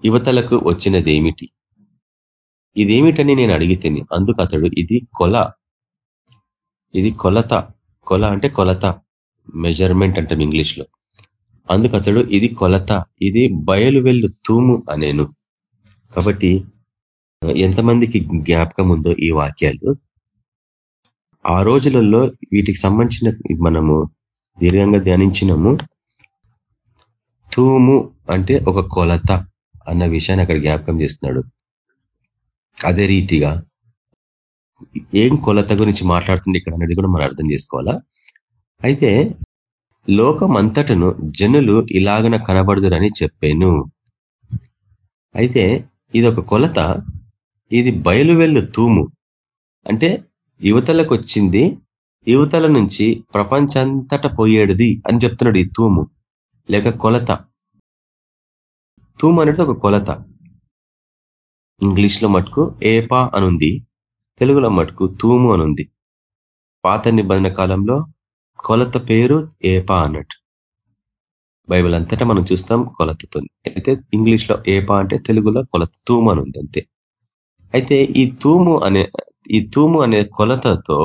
యువతలకు వచ్చినది ఏమిటి ఇదేమిటని నేను అడిగితేని అందుకు అతడు ఇది కొల. ఇది కొలత. కొల అంటే కొలత. మెజర్మెంట్ అంటాం ఇంగ్లీష్లో. అందుకు అతడు ఇది కొలత ఇది బయలు వెళ్ళు తూము అనేను. కాబట్టి ఎంతమందికి జ్ఞాపకం ఉందో ఈ వాక్యాలు. ఆ రోజులలో వీటికి సంబంధించిన మనము దీర్ఘంగా ధ్యానించినము. తూము అంటే ఒక కొలత అన్న విషయాన్ని అక్కడ జ్ఞాపకం చేస్తున్నాడు. అదే రీతిగా ఏం కొలత గురించి మాట్లాడుతుంది ఇక్కడ అనేది కూడా మనం అర్థం చేసుకోవాలా? అయితే లోకం అంతటను జనులు ఇలాగన కనబడుదురని చెప్పాను. అయితే ఇది ఒక కొలత ఇది బయలువెళ్ళు తూము. అంటే యువతలకు వచ్చింది యువతల నుంచి ప్రపంచంతట పోయేడుది అని చెప్తున్నాడు ఈ తూము లేక కొలత. తూము అనేది ఒక కొలత. ఇంగ్లీష్లో మటుకు ఏపా అనుంది తెలుగులో మటుకు తూము అనుంది. పాత నిబంధన కాలంలో కొలత పేరు ఏపా అన్నట్టు. బైబిల్ అంతటా మనం చూస్తాం కొలతతో. అయితే ఇంగ్లీష్లో ఏపా అంటే తెలుగులో కొలత తూము అని ఉంది అంతే. అయితే ఈ తూము అనే ఈ తూము అనే కొలతతో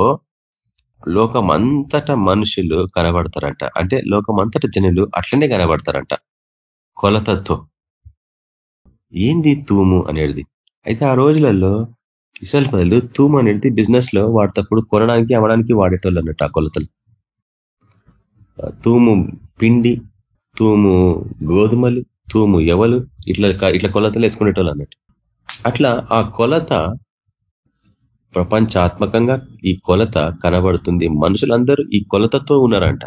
లోకమంతట మనుషులు కనబడతారంట. అంటే లోకమంతట జనులు అట్లనే కనబడతారంట కొలతతో. ఏంది తూము అనేది? అయితే ఆ రోజులలో ఇసల్ పదలు తూము అనేది బిజినెస్లో వాడతప్పుడు కొనడానికి అమ్మడానికి వాడేటోళ్ళు అన్నట్టు ఆ కొలతలు. తూము పిండి తూము గోధుమలు తూము ఎవలు ఇట్లా ఇట్లా కొలతలు వేసుకునేటోళ్ళు అన్నట్టు. అట్లా ఆ కొలత ప్రపంచాత్మకంగా ఈ కొలత కనబడుతుంది. మనుషులందరూ ఈ కొలతతో ఉన్నారంట.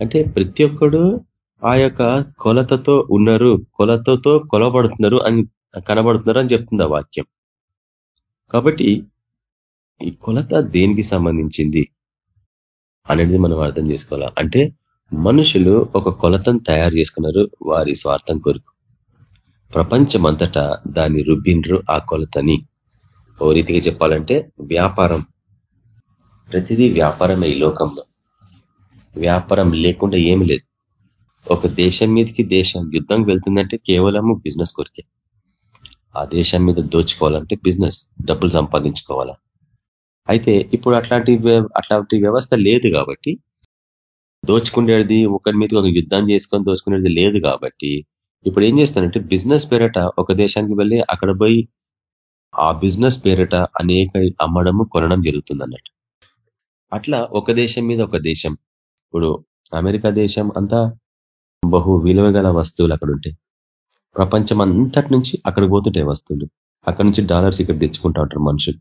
అంటే ప్రతి ఒక్కడు ఆ యొక్క కొలతతో ఉన్నారు కొలతతో కొలబడుతున్నారు అని కనబడుతున్నారు అని చెప్తుంది ఆ వాక్యం. కాబట్టి ఈ కొలత దేనికి సంబంధించింది అనేది మనం అర్థం చేసుకోవాలా? అంటే మనుషులు ఒక కొలతను తయారు చేసుకున్నారు వారి స్వార్థం కొరకు. ప్రపంచమంతటా దాన్ని రుబ్బిండ్రు ఆ కొలతని. ఓ రీతిగా చెప్పాలంటే వ్యాపారం. ప్రతిదీ వ్యాపారమే ఈ లోకంలో. వ్యాపారం లేకుండా ఏమి లేదు. ఒక దేశం మీదకి దేశం యుద్ధం వెళ్తుందంటే కేవలము బిజినెస్ కొరికే. ఆ దేశం మీద దోచుకోవాలంటే బిజినెస్ డబ్బులు సంపాదించుకోవాలా. అయితే ఇప్పుడు అట్లాంటి అట్లాంటి వ్యవస్థ లేదు కాబట్టి దోచుకునేది ఒకరి మీద ఒక యుద్ధం చేసుకొని దోచుకునేది లేదు కాబట్టి ఇప్పుడు ఏం చేస్తానంటే బిజినెస్ పేరట ఒక దేశానికి వెళ్ళి అక్కడ పోయి ఆ బిజినెస్ పేరిట అనేక అమ్మడము కొనడం జరుగుతుంది అన్నట్టు అట్లా ఒక దేశం మీద ఒక దేశం. ఇప్పుడు అమెరికా దేశం అంతా బహు విలువ గల వస్తువులు అక్కడ ఉంటాయి ప్రపంచం అంతటి నుంచి అక్కడ పోతుంటాయి వస్తువులు. అక్కడ నుంచి డాలర్స్ ఇక్కడ తెచ్చుకుంటా ఉంటారు మనుషులు.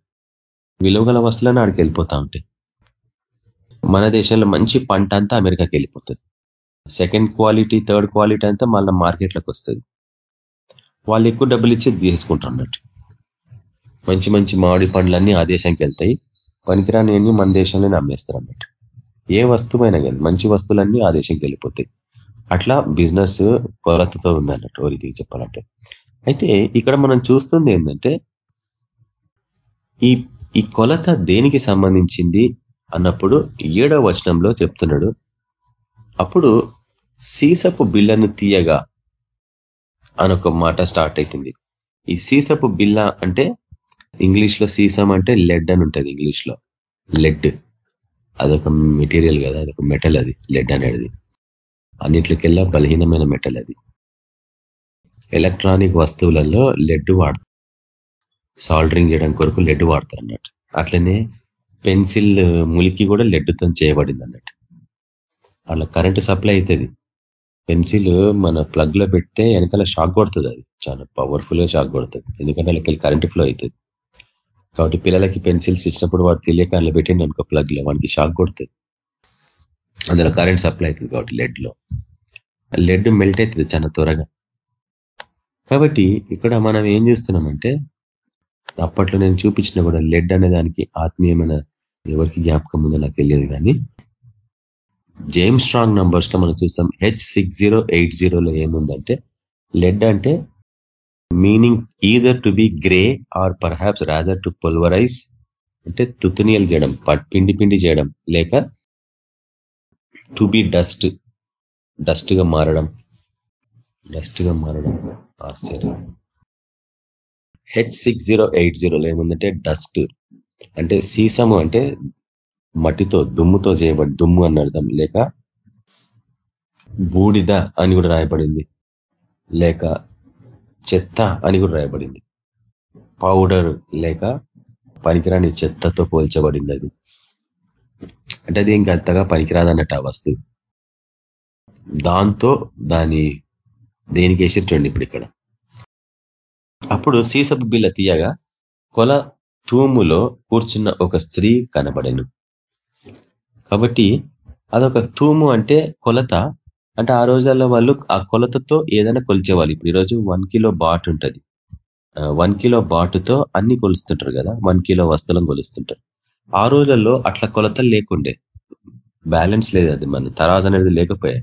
విలువ గల వస్తువులనే ఆడికి వెళ్ళిపోతా ఉంటాయి. మన దేశంలో మంచి పంట అంతా అమెరికాకి వెళ్ళిపోతుంది. సెకండ్ క్వాలిటీ థర్డ్ క్వాలిటీ అంతా మళ్ళీ మార్కెట్లోకి వస్తుంది. వాళ్ళు ఎక్కువ డబ్బులు ఇచ్చి తీసుకుంటారు అన్నట్టు మంచి మంచి మామిడి పండ్లన్నీ ఆ దేశానికి వెళ్తాయి. పనికిరాని మన దేశంలోనే అమ్మేస్తారు అన్నట్టు. ఏ వస్తువైనా కానీ మంచి వస్తువులన్నీ ఆ దేశంకి వెళ్ళిపోతాయి. అట్లా బిజినెస్ కొలతతో ఉందన్నట్టు ఓ రీతికి చెప్పాలంటే. అయితే ఇక్కడ మనం చూస్తుంది ఏంటంటే ఈ ఈ కొలత దేనికి సంబంధించింది? అన్నప్పుడు ఏడవ వచనంలో చెప్తున్నాడు అప్పుడు సీసపు బిల్లను తీయగా అనొక మాట స్టార్ట్ అవుతుంది ఈ సీసపు బిల్ల అంటే ఇంగ్లీష్లో సీసం అంటే లెడ్ అని ఉంటుంది ఇంగ్లీష్లో లెడ్. అదొక మెటీరియల్ కదా అదొక మెటల్ అది లెడ్ అనేది. అన్నిట్లకెల్లా బలహీనమైన మెటల్ అది. ఎలక్ట్రానిక్ వస్తువులలో లెడ్ వాడతారు. సాల్డరింగ్ చేయడం కొరకు లెడ్ వాడతారు అన్నట్టు అట్లనే పెన్సిల్ ములికి కూడా లెడ్డుతో చేయబడింది అన్నట్టు. అలా కరెంటు సప్లై అవుతుంది పెన్సిల్ మన ప్లగ్లో పెడితే వెనకాల షాక్ కొడుతుంది అది. చాలా పవర్ఫుల్గా షాక్ కొడుతుంది. ఎందుకంటే వాళ్ళకి కరెంట్ ఫ్లో అవుతుంది కాబట్టి పిల్లలకి పెన్సిల్స్ ఇచ్చినప్పుడు వాడు తెలియక అందులో పెట్టిండి అనుకో ప్లగ్లో వానికి షాక్ కొడుతుంది. అందులో కరెంట్ సప్లై అవుతుంది కాబట్టి లెడ్లో. లెడ్ మెల్ట్ అవుతుంది చాలా త్వరగా. కాబట్టి ఇక్కడ మనం ఏం చేస్తున్నామంటే అప్పట్లో నేను చూపించిన కూడా లెడ్ అనే దానికి ఆత్మీయమైన ఎవరికి జ్ఞాపకం ఉందో నాకు తెలియదు కానీ. జేమ్ స్ట్రాంగ్ నంబర్స్లో మనం చూస్తాం. హెచ్ సిక్స్ జీరో ఎయిట్ జీరోలో ఏముందంటే లెడ్ అంటే meaning either to be grey or perhaps rather to pulverize అంటే తుతునియల్ చేయడం పిండి పిండి చేయడం లేక టు బి డస్ట్ డస్ట్గా మారడం డస్ట్గా మారడం ఆశ్చర్యం. హెచ్ సిక్స్ జీరో ఎయిట్ జీరోలో ఏముందంటే డస్ట్ అంటే సీసము అంటే మట్టితో దుమ్ముతో చేయబడి దుమ్ము అని అర్థం. లేక బూడిద అని కూడా రాయబడింది. లేక చెత్త అని కూడా రాయబడింది. పౌడర్ లేక పనికిరాని చెత్తతో పోల్చబడింది అది. అంటే అది ఇంకా అంతగా పనికిరాదన్నట్టు ఆ వస్తువు. దాంతో దాని దేనికి వేసి చూడండి ఇప్పుడు ఇక్కడ. అప్పుడు సీసపు బిల్ల తీయగా కొల తూములో కూర్చున్న ఒక స్త్రీ కనబడెను. కాబట్టి అదొక తూము అంటే కొలత. అంటే ఆ రోజుల్లో వాళ్ళు ఆ కొలతతో ఏదైనా కొలిచేవాళ్ళు. ఇప్పుడు ఈరోజు వన్ కిలో బాట్ ఉంటుంది. వన్ కిలో బాటుతో అన్ని కొలుస్తుంటారు కదా. వన్ కిలో వస్తువులను కొలుస్తుంటారు. ఆ రోజుల్లో అట్లా కొలతలు లేకుండే. బ్యాలెన్స్ లేదు అది మన తరాజ్ అనేది లేకపోయాయి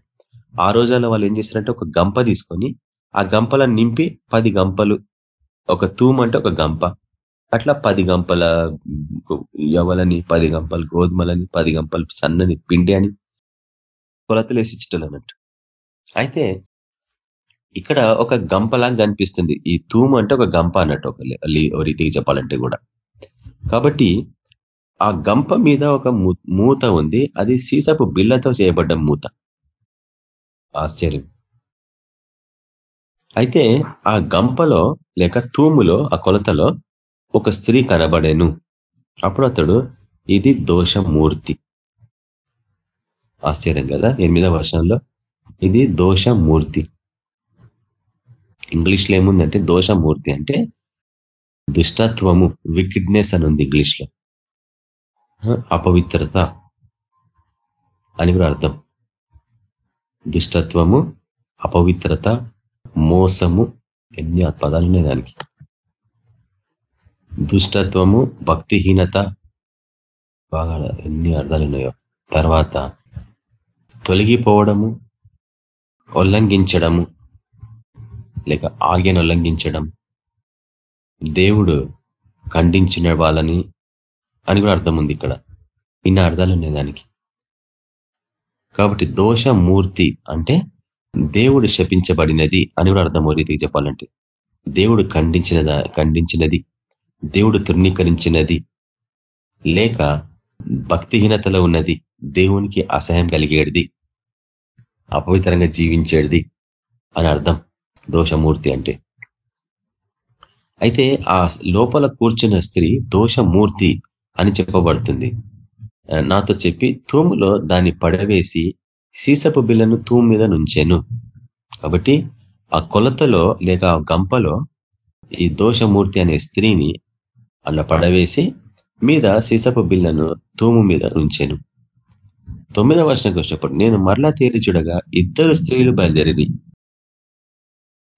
ఆ రోజుల్లో వాళ్ళు ఏం చేస్తారంటే ఒక గంప తీసుకొని ఆ గంపలను నింపి పది గంపలు. ఒక తూము అంటే ఒక గంప. అట్లా పది గంపల యవలని పది గంపలు గోధుమలని పది గంపలు సన్నని పిండి అని కొలతలు వేసిచ్చటం అన్నట్టు. అయితే ఇక్కడ ఒక గంపలాగా కనిపిస్తుంది. ఈ తూము అంటే ఒక గంప అన్నట్టు ఒక రీతికి చెప్పాలంటే కూడా. కాబట్టి ఆ గంప మీద ఒక మూత ఉంది. అది సీసపు బిల్లతో చేయబడ్డ మూత. ఆశ్చర్యం. అయితే ఆ గంపలో లేక తూములో ఆ కొలతలో ఒక స్త్రీ కనబడేను. అప్పుడు అతడు ఇది దోషమూర్తి. ఆశ్చర్యం కదా? ఎనిమిదవ వర్షంలో ఇది దోషమూర్తి. ఇంగ్లీష్లో ఏముందంటే దోషమూర్తి అంటే దుష్టత్వము వికిడ్నెస్ అని ఉంది ఇంగ్లీష్లో. అపవిత్రత అని కూడా అర్థం. దుష్టత్వము అపవిత్రత మోసము ఎన్ని పదాలు ఉన్నాయి దానికి? దుష్టత్వము భక్తిహీనత బాగా ఎన్ని అర్థాలు ఉన్నాయో. తర్వాత తొలగిపోవడము ఉల్లంఘించడము లేక ఆజ్ఞను ఉల్లంఘించడం. దేవుడు ఖండించిన వాళ్ళని అని కూడా అర్థం ఉంది ఇక్కడ. ఇన్ని అర్థాలు ఉన్నాయి దానికి. కాబట్టి దోషమూర్తి అంటే దేవుడు శపించబడినది అని కూడా అర్థం రీతికి చెప్పాలంటే. దేవుడు ఖండించిన ఖండించినది దేవుడు తృణీకరించినది. లేక భక్తిహీనతలో ఉన్నది దేవునికి అసహ్యం కలిగేది. అపవిత్రంగా జీవించేది అని అర్థం దోషమూర్తి అంటే. అయితే ఆ లోపల కూర్చున్న స్త్రీ దోషమూర్తి అని చెప్పబడుతుంది. నాతో చెప్పి తూములో దాన్ని పడవేసి సీసపు బిల్లను తూము మీద నుంచాను. కాబట్టి ఆ కొలతలో లేక ఆ గంపలో ఈ దోషమూర్తి అనే స్త్రీని అలా పడవేసి మీద సీసపు బిల్లను తూము మీద ఉంచాను. తొమ్మిదవ వర్షంకి వచ్చినప్పుడు నేను మరలా తేరి చూడగా ఇద్దరు స్త్రీలు బయలుదేరి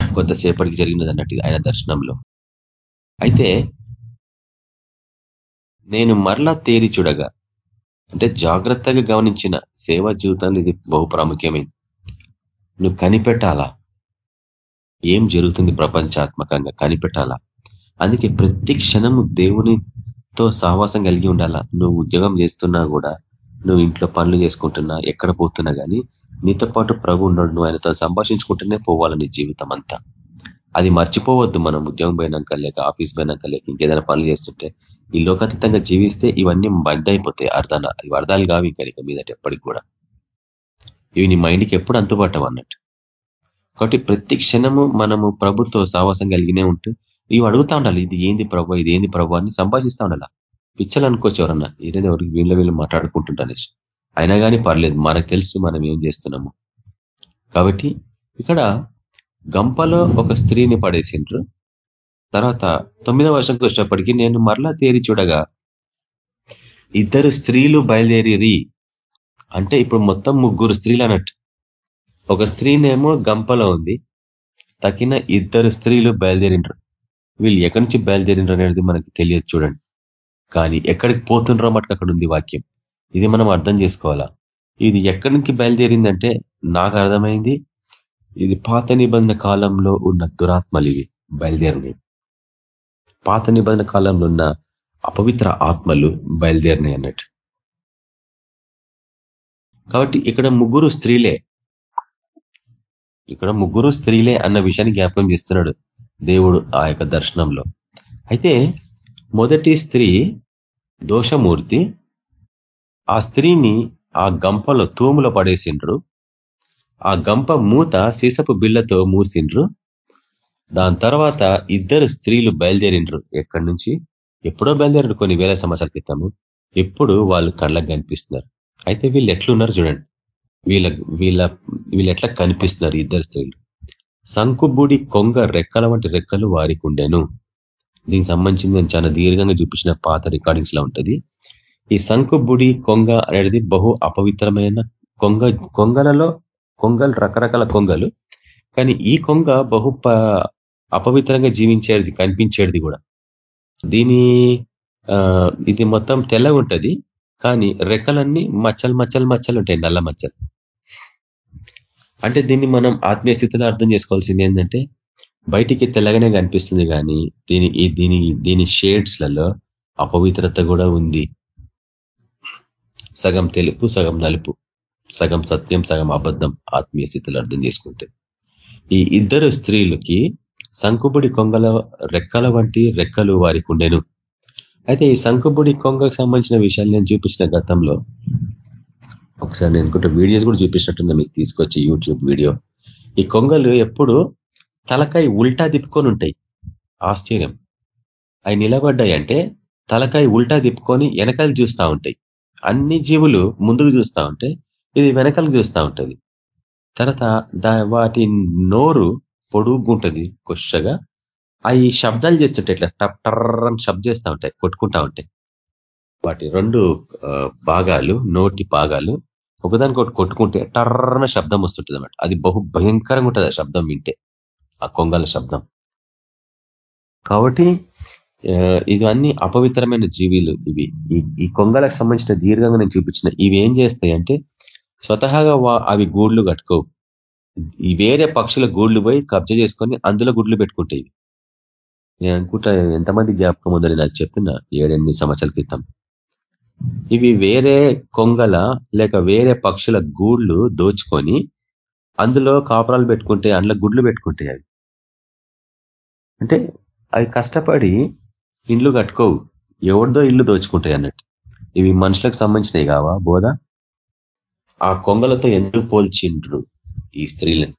కొంతసేపటికి జరిగినది అన్నట్టు ఆయన దర్శనంలో. అయితే నేను మరలా తేరి చూడగా అంటే జాగ్రత్తగా గమనించిన సేవా జీవితంలో ఇది బహు ప్రాముఖ్యమైంది నువ్వు కనిపెట్టాలా? ఏం జరుగుతుంది ప్రపంచాత్మకంగా కనిపెట్టాలా? అందుకే ప్రతి క్షణము దేవునితో సహవాసం కలిగి ఉండాలా? నువ్వు ఉద్యోగం చేస్తున్నా కూడా నువ్వు ఇంట్లో పనులు చేసుకుంటున్నా ఎక్కడ పోతున్నా కానీ నీతో పాటు ప్రభు ఉన్నాడు నువ్వు ఆయనతో సంభాషించుకుంటూనే పోవాలి నీ జీవితం అంతా? అది మర్చిపోవద్దు మనం ఉద్యోగం పోయినాక లేక ఆఫీస్ పోయినాక లేక ఇంకేదైనా పనులు చేస్తుంటే ఈ లోకాతీతంగా జీవిస్తే ఇవన్నీ బంద్ అయిపోతాయి అర్థాన ఇవి అర్థాలు కావు ఇంకా ఇక మీదట ఎప్పటికి కూడా. ఇవి నీ మైండ్కి ఎప్పుడు అంతుపట్టవు అన్నట్టు. కాబట్టి ప్రతి క్షణము మనము ప్రభుత్వ సావాసం కలిగినే ఉంటూ ఇవి అడుగుతా ఉండాలి ఇది ఏంది ప్రభు ఇది ఏంది ప్రభు అని సంభాషిస్తూ ఉండాలి. పిచ్చలు అనుకోవచ్చు ఎవరన్నా ఏదైనా ఎవరికి వీళ్ళ వీళ్ళు మాట్లాడుకుంటుంటానేసి అయినా కానీ పర్లేదు మనకు తెలుసు మనం ఏం చేస్తున్నాము. కాబట్టి ఇక్కడ గంపలో ఒక స్త్రీని పడేసిండ్రు. తర్వాత తొమ్మిదవ వర్షంకి వచ్చినప్పటికీ నేను మరలా తేరి చూడగా ఇద్దరు స్త్రీలు బయలుదేరి అంటే ఇప్పుడు మొత్తం ముగ్గురు స్త్రీలు అన్నట్టు. ఒక స్త్రీనేమో గంపలో ఉంది తగిన ఇద్దరు స్త్రీలు బయలుదేరిండ్రు. వీళ్ళు ఎక్కడి నుంచి బయలుదేరిండ్రు అనేది మనకి తెలియదు చూడండి. కానీ ఎక్కడికి పోతుండ్రో మటుకు అక్కడ ఉంది వాక్యం. ఇది మనం అర్థం చేసుకోవాలా? ఇది ఎక్కడి నుంచి బయలుదేరిందంటే నాకు అర్థమైంది ఇది పాత నిబంధన కాలంలో ఉన్న దురాత్మలు ఇవి బయలుదేరినాయి పాత నిబంధన కాలంలో ఉన్న అపవిత్ర ఆత్మలు బయలుదేరినాయి అన్నట్టు. కాబట్టి ఇక్కడ ముగ్గురు స్త్రీలే ఇక్కడ ముగ్గురు స్త్రీలే అన్న విషయాన్ని జ్ఞాపకం చేస్తున్నాడు. దేవుడు ఆ యొక్క దర్శనంలో. అయితే మొదటి స్త్రీ దోషమూర్తి ఆ స్త్రీని ఆ గంపలో తూములో పడేసిండ్రు. ఆ గంప మూత సీసపు బిళ్ళతో మూసిండ్రు. దాని తర్వాత ఇద్దరు స్త్రీలు బయలుదేరిండ్రు. ఎక్కడి నుంచి? ఎప్పుడో బయలుదేరిండ్రు కొన్ని వేల సంవత్సరాల క్రితము. ఎప్పుడు వాళ్ళు కళ్ళకు కనిపిస్తున్నారు. అయితే వీళ్ళు ఎట్లున్నారు చూడండి. వీళ్ళ వీళ్ళ వీళ్ళు ఎట్లా కనిపిస్తున్నారు ఇద్దరు స్త్రీలు? సంకుబుడి కొంగ రెక్కల వంటి రెక్కలు వారికి ఉండెను దీనికి సంబంధించింది నేను చాలా దీర్ఘంగా చూపించిన పాత రికార్డింగ్స్లో ఉంటది. ఈ సంకుబుడి కొంగ అనేది బహు అపవిత్రమైన కొంగ కొంగలలో కొంగలు రకరకాల కొంగలు. కానీ ఈ కొంగ బహు అపవిత్రంగా జీవించేది కనిపించేది కూడా. దీని ఇది మొత్తం తెల్లగా ఉంటుంది కానీ రెక్కలన్నీ మచ్చలు మచ్చలు మచ్చలు ఉంటాయి నల్ల మచ్చలు. అంటే దీన్ని మనం ఆత్మీయ స్థితిలో అర్థం చేసుకోవాల్సింది ఏంటంటే బయటికి తెల్లగానే కనిపిస్తుంది కానీ దీని దీని దీని షేడ్స్లలో అపవిత్రత కూడా ఉంది. సగం తెలుపు సగం నలుపు సగం సత్యం సగం అబద్ధం ఆత్మీయ స్థితిలో అర్థం చేసుకుంటే. ఈ ఇద్దరు స్త్రీలకి సంకుబుడి కొంగల రెక్కల వంటి రెక్కలు వారికి ఉండెను. అయితే ఈ సంకుబుడి కొంగకు సంబంధించిన విషయాలు నేను చూపించిన గతంలో ఒకసారి నేను అనుకుంటే వీడియోస్ కూడా చూపించినట్టుంది మీకు తీసుకొచ్చి యూట్యూబ్ వీడియో. ఈ కొంగలు ఎప్పుడు తలకాయ ఉల్టా తిప్పుకొని ఉంటాయి. ఆశ్చర్యం. అవి నిలబడ్డాయి అంటే తలకాయ ఉల్టా తిప్పుకొని వెనకాల చూస్తూ ఉంటాయి. అన్ని జీవులు ముందుకు చూస్తూ ఉంటాయి ఇది వెనకాల చూస్తూ ఉంటుంది. తర్వాత వాటి నోరు పొడుగుంటది కొచ్చగా అవి శబ్దాలు చేస్తుంటాయి ఇట్లా టప్ టర్రం శబ్ద చేస్తూ ఉంటాయి కొట్టుకుంటా ఉంటాయి. వాటి రెండు భాగాలు నోటి భాగాలు ఒకదానికి ఒకటి కొట్టుకుంటే టర్రన శబ్దం వస్తుంటుంది అనమాట అది బహు భయంకరంగా ఉంటుంది ఆ శబ్దం వింటే. ఆ కొంగల శబ్దం. కాబట్టి ఇవన్నీ అపవిత్రమైన జీవీలు ఇవి. ఈ కొంగలకు సంబంధించిన దీర్ఘంగా నేను చూపించిన ఇవి ఏం చేస్తాయి అంటే స్వతహాగా అవి గూడ్లు కట్టుకోవు. ఈ వేరే పక్షుల గూడ్లు పోయి కబ్జా చేసుకొని అందులో గుడ్లు పెట్టుకుంటాయి. నేను అనుకుంటా ఎంతమంది జ్ఞాపకం ఉందని నాకు చెప్పిన ఏడెనిమిది సంవత్సరాల క్రితం. ఇవి వేరే కొంగల లేక వేరే పక్షుల గూళ్ళు దోచుకొని అందులో కాపురాలు పెట్టుకుంటే అందులో గుడ్లు పెట్టుకుంటాయి అవి. అంటే అవి కష్టపడి ఇండ్లు కట్టుకోవు. ఎవరిదో ఇల్లు దోచుకుంటాయి అన్నట్టు. ఇవి మనుషులకు సంబంధించినవి కావా బోధ? ఆ కొంగలతో ఎందుకు పోల్చిండ్రు ఈ స్త్రీలను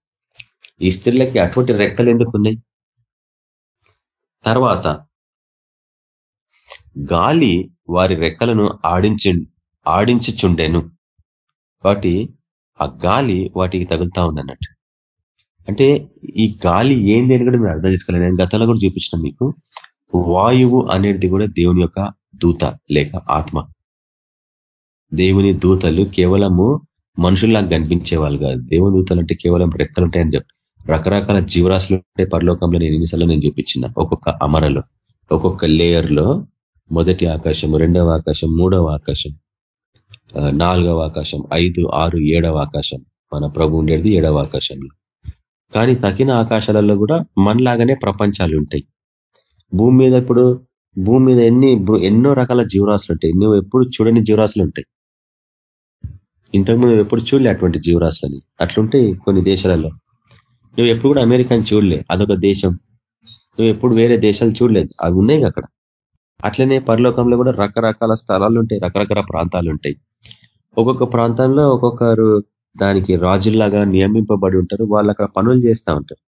ఈ స్త్రీలకి అటువంటి రెక్కలు ఎందుకు ఉన్నాయి? తర్వాత గాలి వారి రెక్కలను ఆడించి ఆడించుచుండెను. కాబట్టి ఆ గాలి వాటికి తగులుతా ఉందన్నట్టు. అంటే ఈ గాలి ఏంది అని కూడా మీరు అర్థం చేసుకోవాలి నేను గతంలో కూడా చూపించిన మీకు. వాయువు అనేది కూడా దేవుని యొక్క దూత లేక ఆత్మ. దేవుని దూతలు కేవలము మనుషుల్లాగా కనిపించే వాళ్ళు కాదు. దేవుని దూతలు అంటే కేవలం రెక్కలు ఉంటాయని చెప్పి రకరకాల జీవరాశులు ఉంటే పరలోకంలో నేను ఎన్నిసార్లు నేను చూపించిన ఒక్కొక్క అమరలో ఒక్కొక్క లేయర్లో మొదటి ఆకాశం రెండవ ఆకాశం మూడవ ఆకాశం నాలుగవ ఆకాశం ఐదు ఆరు ఏడవ ఆకాశం మన ప్రభు ఉండేది ఏడవ ఆకాశంలో. కానీ తగిన ఆకాశాలలో కూడా మనలాగానే ప్రపంచాలు ఉంటాయి. భూమి మీద ఇప్పుడు భూమి మీద ఎన్ని ఎన్నో రకాల జీవరాశులు ఉంటాయి. నువ్వు ఎప్పుడు చూడని జీవరాశులు ఉంటాయి. ఇంతకుముందు ఎప్పుడు చూడలే అటువంటి జీవరాశులని. అట్లుంటాయి కొన్ని దేశాలలో. నువ్వు ఎప్పుడు కూడా అమెరికాని చూడలే. అదొక దేశం. నువ్వు ఎప్పుడు వేరే దేశాలు చూడలేదు. అవి ఉన్నాయి అక్కడ. అట్లనే పరలోకంలో కూడా రకరకాల స్థలాలు ఉంటాయి రకరకాల ప్రాంతాలు ఉంటాయి ఒక్కొక్క ప్రాంతంలో ఒక్కొక్కరు దానికి రాజుల్లాగా నియమింపబడి ఉంటారు వాళ్ళు అక్కడ పనులు చేస్తూ ఉంటారు.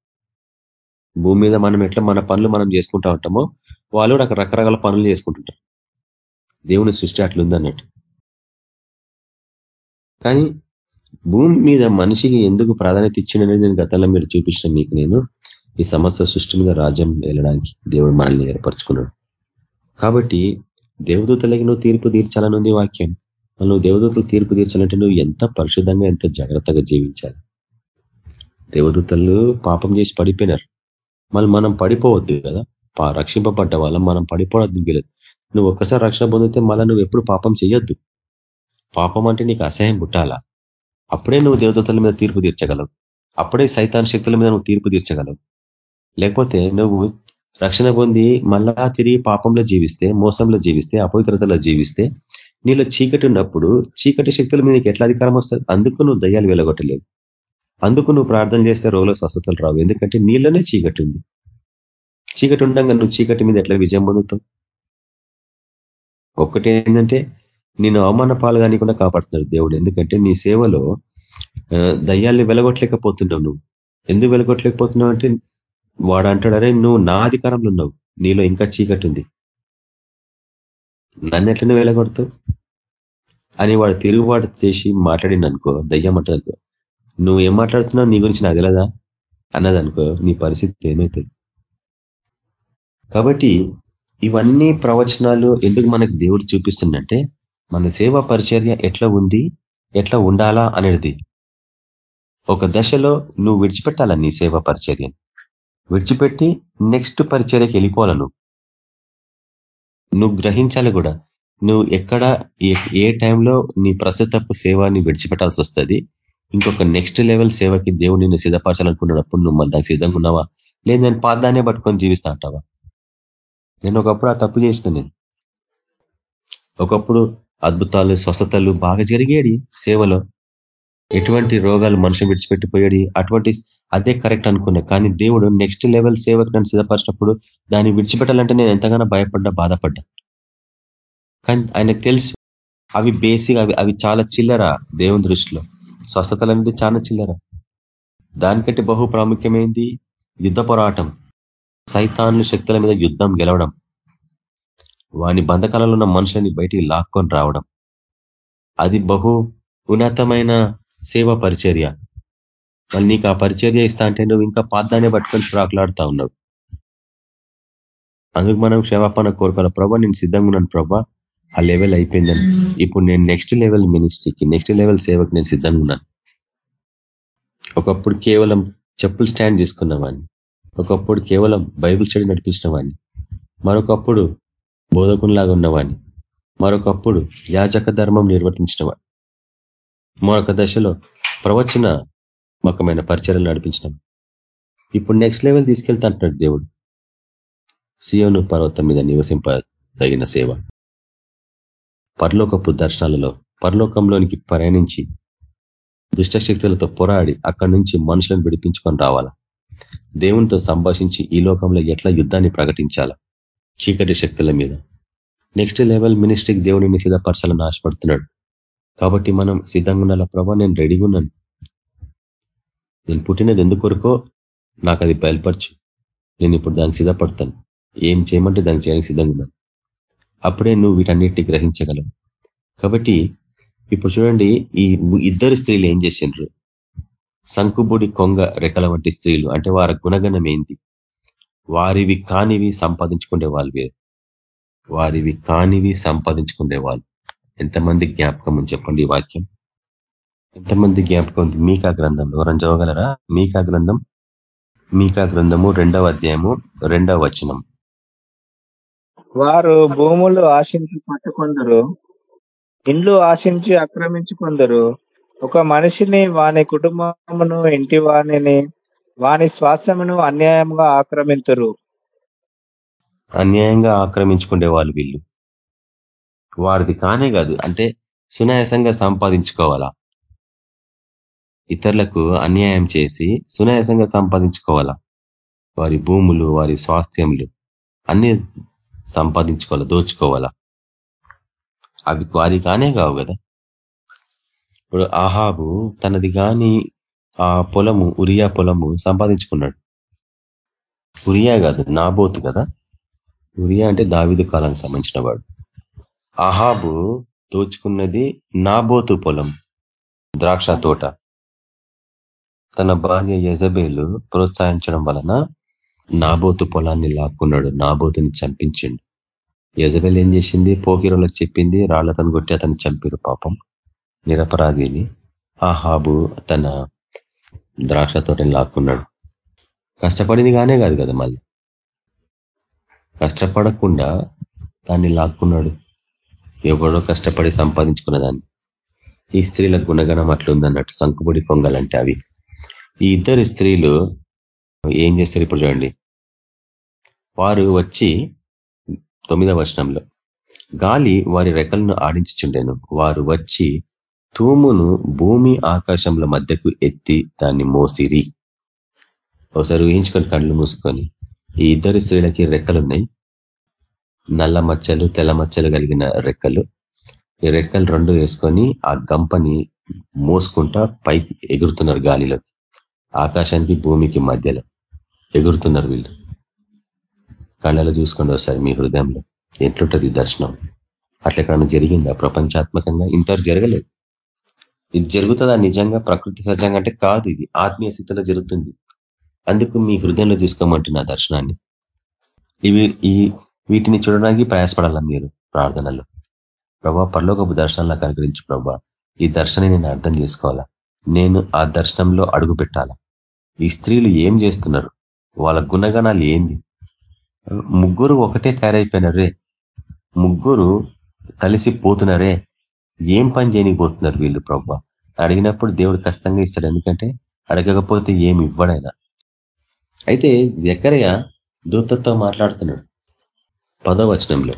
భూమి మీద మనం ఎట్లా మన పనులు మనం చేసుకుంటూ ఉంటామో వాళ్ళు కూడా అక్కడ రకరకాల పనులు చేసుకుంటుంటారు. దేవుని సృష్టి అట్లుంది అన్నట్టు కానీ భూమి మీద మనిషికి ఎందుకు ప్రాధాన్యత ఇచ్చిండనేది నేను గతంలో మీరు చూపించిన మీకు నేను ఈ సమస్య సృష్టి మీద రాజ్యం వెళ్ళడానికి దేవుడు మనల్ని ఏర్పరచుకున్నాడు. కాబట్టి దేవదూతలకి నువ్వు తీర్పు తీర్చాలని ఉంది వాక్యం. నువ్వు దేవదూతలు తీర్పు తీర్చాలంటే నువ్వు ఎంత పరిశుద్ధంగా ఎంత జాగ్రత్తగా జీవించాలి? దేవదూతలు పాపం చేసి పడిపోయినారు. మళ్ళీ మనం పడిపోవద్దు కదా. రక్షింపబడ్డ వాళ్ళం మనం పడిపోవద్దు వీలదు. నువ్వు ఒక్కసారి రక్షణ పొందితే మళ్ళీ నువ్వు ఎప్పుడు పాపం చేయొద్దు పాపం అంటే నీకు అసహ్యం పుట్టాలా? అప్పుడే నువ్వు దేవదూతల మీద తీర్పు తీర్చగలవు. అప్పుడే సైతాన్ శక్తుల మీద నువ్వు తీర్పు తీర్చగలవు. లేకపోతే నువ్వు రక్షణ పొంది మళ్ళా తిరిగి పాపంలో జీవిస్తే మోసంలో జీవిస్తే అపవిత్రతలో జీవిస్తే నీలో చీకటి ఉన్నప్పుడు చీకటి శక్తుల మీద ఎట్లా అధికారం వస్తుంది? అందుకు నువ్వు దయ్యాలు వెలగొట్టలేవు అందుకు నువ్వు ప్రార్థన చేస్తే రోగుల స్వస్థతలు రావు. ఎందుకంటే నీళ్ళనే చీకటి ఉంది. చీకటి ఉండగా నువ్వు చీకటి మీద ఎట్లా విజయం పొందుతావు? ఒక్కటి ఏంటంటే నేను అవమాన పాలుగానికుండా కాపాడుతున్నాడు దేవుడు. ఎందుకంటే నీ సేవలో దయ్యాల్ని వెలగొట్టలేకపోతున్నావు నువ్వు. ఎందుకు వెలగొట్టలేకపోతున్నావు అంటే వాడు అంటాడు అరే నువ్వు నా అధికారంలో ఉన్నావు. నీలో ఇంకా చీకటి ఉంది. నన్ను ఎట్లనే వెళ్ళగొడతావు అని వాడు తిరుగుబాటు చేసి మాట్లాడిననుకో దయ్యం అంటదనుకో నువ్వు ఏం మాట్లాడుతున్నావు? నీ గురించి నాకు తెలదా? అన్నదనుకో నీ పరిస్థితి ఏమవుతుంది కాబట్టి ఇవన్నీ ప్రవచనాలు ఎందుకు మనకు దేవుడు చూపిస్తుందంటే మన సేవా పరిచర్య ఎట్లా ఉంది ఎట్లా ఉండాలా అనేది. ఒక దశలో నువ్వు విడిచిపెట్టాలా నీ సేవా పరిచర్యను? విడిచిపెట్టి నెక్స్ట్ పరిచర్యకి వెళ్ళిపోవాలి నువ్వు నువ్వు గ్రహించాలి కూడా. నువ్వు ఎక్కడ ఏ టైంలో నీ ప్రస్తుతపు సేవాన్ని విడిచిపెట్టాల్సి వస్తుంది? ఇంకొక నెక్స్ట్ లెవెల్ సేవకి దేవుడు నిన్ను సిద్ధపరచాలనుకున్నప్పుడు నువ్వు మన దానికి సిద్ధంగా ఉన్నావా? లేదు నేను పాదాన్నే పట్టుకొని జీవిస్తా అంటావా? నేను ఒకప్పుడు ఆ తప్పు చేసిన నేను. ఒకప్పుడు అద్భుతాలు స్వస్థతలు బాగా జరిగేది సేవలో. ఎటువంటి రోగాలు మనుషులు విడిచిపెట్టిపోయాడు? అటువంటి అదే కరెక్ట్ అనుకున్నా. కానీ దేవుడు నెక్స్ట్ లెవెల్ సేవకు నన్ను సిద్ధపరిచినప్పుడు దాన్ని విడిచిపెట్టాలంటే నేను ఎంతగానో భయపడ్డా బాధపడ్డా. కానీ ఆయనకు తెలుసు అవి బేసిక్ అవి అవి చాలా చిల్లర దేవుని దృష్టిలో. స్వస్థతలు అనేది చాలా చిల్లర. దానికంటే బహు ప్రాముఖ్యమైంది యుద్ధ పోరాటం. సైతాన్లు శక్తుల మీద యుద్ధం గెలవడం. వాని బంధకాలలో ఉన్న మనుషులని బయటికి లాక్కొని రావడం. అది బహు ఉన్నతమైన సేవ పరిచర్య. మళ్ళీ నీకు ఆ పరిచర్య ఇస్తా అంటే నువ్వు ఇంకా పాదాన్ని పట్టుకొని ప్రాకులాడుతా ఉన్నావు. అందుకు మనం క్షమాపణ కోరుకోవాలి. ప్రభా నేను సిద్ధంగా ఉన్నాను ప్రభా. ఆ లెవెల్ అయిపోయిందని. ఇప్పుడు నేను నెక్స్ట్ లెవెల్ మినిస్ట్రీకి నెక్స్ట్ లెవెల్ సేవకు నేను సిద్ధంగా ఉన్నాను. ఒకప్పుడు కేవలం చెప్పులు స్టాండ్ చేసుకున్నవాడిని ఒకప్పుడు కేవలం బైబుల్ స్టడీ నడిపించిన వాడిని. మరొకప్పుడు బోధకునిలాగా ఉన్నవాడిని. మరొకప్పుడు యాజక ధర్మం నిర్వర్తించిన వాడిని. మరొక దశలో ప్రవచన మకమైన పరిచయలు నడిపించినాం. ఇప్పుడు నెక్స్ట్ లెవెల్ తీసుకెళ్తా అంటున్నాడు దేవుడు. సియోను పర్వతం మీద నివసింపదగిన సేవ. పరలోకపు దర్శనాలలో పరలోకంలోనికి ప్రయాణించి దుష్టశక్తులతో పోరాడి అక్కడి నుంచి మనుషులను విడిపించుకొని రావాలా? దేవునితో సంభాషించి ఈ లోకంలో ఎట్లా యుద్ధాన్ని ప్రకటించాలా? చీకటి శక్తుల మీద. నెక్స్ట్ లెవెల్ మినిస్ట్రీకి దేవుడిని సిద్ధపరచాలని ఆశపడుతున్నాడు. కాబట్టి మనం సిద్ధంగా ఉండాల? ప్రభా నేను రెడీగా ఉన్నాను. నేను పుట్టినది ఎందుకొరకో నాకు అది బయలుపరచు. నేను ఇప్పుడు దానికి సిద్ధపడతాను. ఏం చేయమంటే దానికి చేయడానికి సిద్ధంగా ఉన్నాను. అప్పుడే నువ్వు వీటన్నిటిని గ్రహించగలవు. కాబట్టి ఇప్పుడు చూడండి ఈ ఇద్దరు స్త్రీలు ఏం చేసిండ్రు? సంకుబుడి కొంగ రెక్కల వంటి స్త్రీలు అంటే వారి గుణగణం ఏంది వారివి కానివి సంపాదించుకునే వాళ్ళు వారివి కానివి సంపాదించుకునే వాళ్ళు. ఎంతమంది జ్ఞాపకం చెప్పండి ఈ వాక్యం? ఎంతమంది జ్ఞాపకం ఉంది? మీకా గ్రంథం ఎవరైనా చదవగలరా? మీకా గ్రంథం? మీకా గ్రంథము రెండవ అధ్యాయము రెండవ వచనం. వారు భూములు ఆశించి పట్టుకొందరు ఇండ్లు ఆశించి ఆక్రమించుకుందరు. ఒక మనిషిని వాని కుటుంబమును ఇంటి వాణిని వాని శ్వాసమును అన్యాయంగా ఆక్రమించరు అన్యాయంగా ఆక్రమించుకునే వాళ్ళు వీళ్ళు. వారిది కానే కాదు. అంటే సునాయాసంగా సంపాదించుకోవాలా? ఇతరులకు అన్యాయం చేసి సునాయాసంగా సంపాదించుకోవాలా? వారి భూములు వారి స్వాస్థ్యములు అన్ని సంపాదించుకోవాలా? దోచుకోవాలా? అవి వారి కానే కావు కదా? ఇప్పుడు ఆహాబు తనది కాని ఆ పొలము ఉరియా పొలము సంపాదించుకున్నాడు. ఉరియా కాదు నాబోతు కదా? ఉరియా అంటే దావిదు కాలానికి సంబంధించిన వాడు. అహాబు దోచుకున్నది నాబోతు పొలం ద్రాక్ష తోట. తన భార్య యజబేలు ప్రోత్సహించడం వలన నాబోతు పొలాన్ని లాక్కున్నాడు. నాబోతుని చంపించిండు. యజబేల్ ఏం చేసింది? పోకిరోలకు చెప్పింది రాళ్ళతను కొట్టి అతను చంపారు పాపం. నిరపరాధిని ఆహాబు తన ద్రాక్ష తోటని లాక్కున్నాడు. కష్టపడింది కానే కాదు కదా మళ్ళీ. కష్టపడకుండా దాన్ని లాక్కున్నాడు. ఎవడో కష్టపడి సంపాదించుకున్న దాన్ని ఈ స్త్రీల గుణగణం అట్లుందన్నట్టు సంకుబుడి కొంగలంటే అవి. ఈ ఇద్దరు స్త్రీలు ఏం చేస్తారు ఇప్పుడు చూడండి. వారు వచ్చి తొమ్మిదవ వర్షంలో గాలి వారి రెక్కలను ఆడించుచుండెను. వారు వచ్చి తూమును భూమి ఆకాశంల మధ్యకు ఎత్తి దాన్ని మోసిరి. ఒకసారి ఊహించుకొని కళ్ళు మూసుకొని ఈ ఇద్దరు స్త్రీలకి రెక్కలున్నాయి. నల్ల మచ్చలు తెల్ల మచ్చలు కలిగిన రెక్కలు. ఈ రెక్కలు రెండు వేసుకొని ఆ గంపని మోసుకుంటా పైకి ఎగురుతున్నారు గాలిలో ఆకాశానికి భూమికి మధ్యలో ఎగురుతున్నారు వీళ్ళు. కళ్ళలో చూసుకోండి ఒకసారి మీ హృదయంలో. ఎట్లుంటది దర్శనం? అట్లా ఎక్కడన్నా జరిగిందా? ప్రపంచాత్మకంగా ఇంతవరకు జరగలేదు. ఇది జరుగుతుందా నిజంగా? ప్రకృతి సహజంగా అంటే కాదు ఇది. ఆత్మీయ స్థితిలో జరుగుతుంది. అందుకు మీ హృదయంలో చూసుకోమంటున్న దర్శనాన్ని. ఇవి ఈ వీటిని చూడడానికి ప్రయాసపడాల మీరు? ప్రార్థనలో. ప్రభా పరలోకపు దర్శనంలో అనుగ్రహించు ప్రభా. ఈ దర్శనం నేను అర్థం చేసుకోవాలా? నేను ఆ దర్శనంలో అడుగు పెట్టాలా? ఈ స్త్రీలు ఏం చేస్తున్నారు? వాళ్ళ గుణగణాలు ఏంది? ముగ్గురు ఒకటే తయారైపోయినారే. ముగ్గురు కలిసి పోతున్నారే ఏం పని చేయనిపోతున్నారు వీళ్ళు ప్రభా? అడిగినప్పుడు దేవుడు ఖచ్చితంగా ఇస్తాడు. ఎందుకంటే అడగకపోతే ఏమి ఇవ్వడైనా. అయితే ఎక్కడయ్యా దూతతో మాట్లాడుతున్నాడు. పదవచనంలో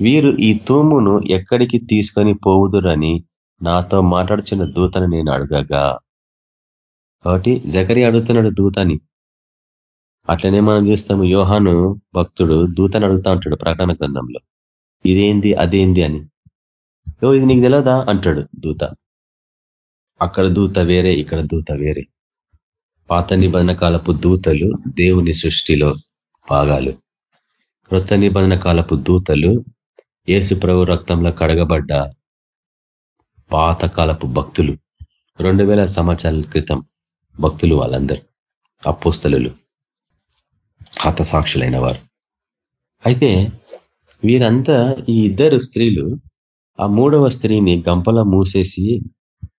వీరు ఈ తూమును ఎక్కడికి తీసుకొని పోవుదురని నాతో మాట్లాడుచున్న దూతను నేను అడగగా కాబట్టి జకరి అడుగుతున్నాడు దూతని. అట్లనే మనం చూస్తాము యోహాను భక్తుడు దూతని అడుగుతా ఉంటాడు ప్రకటన గ్రంథంలో. ఇదేంది అదేంది అని. ఓ ఇది నీకు తెలియదా అంటాడు దూత. అక్కడ దూత వేరే ఇక్కడ దూత వేరే. పాత నిబంధన కాలపు దూతలు దేవుని సృష్టిలో భాగాలు. కృత నిబంధన కాలపు దూతలు ఏసు ప్రభు రక్తంలో కడగబడ్డ పాతకాలపు భక్తులు. రెండు వేల సంవత్సరాల క్రితం భక్తులు వాళ్ళందరూ అపోస్తలు హత సాక్షులైన వారు. అయితే వీరంతా ఈ ఇద్దరు స్త్రీలు ఆ మూడవ స్త్రీని గంపలా మూసేసి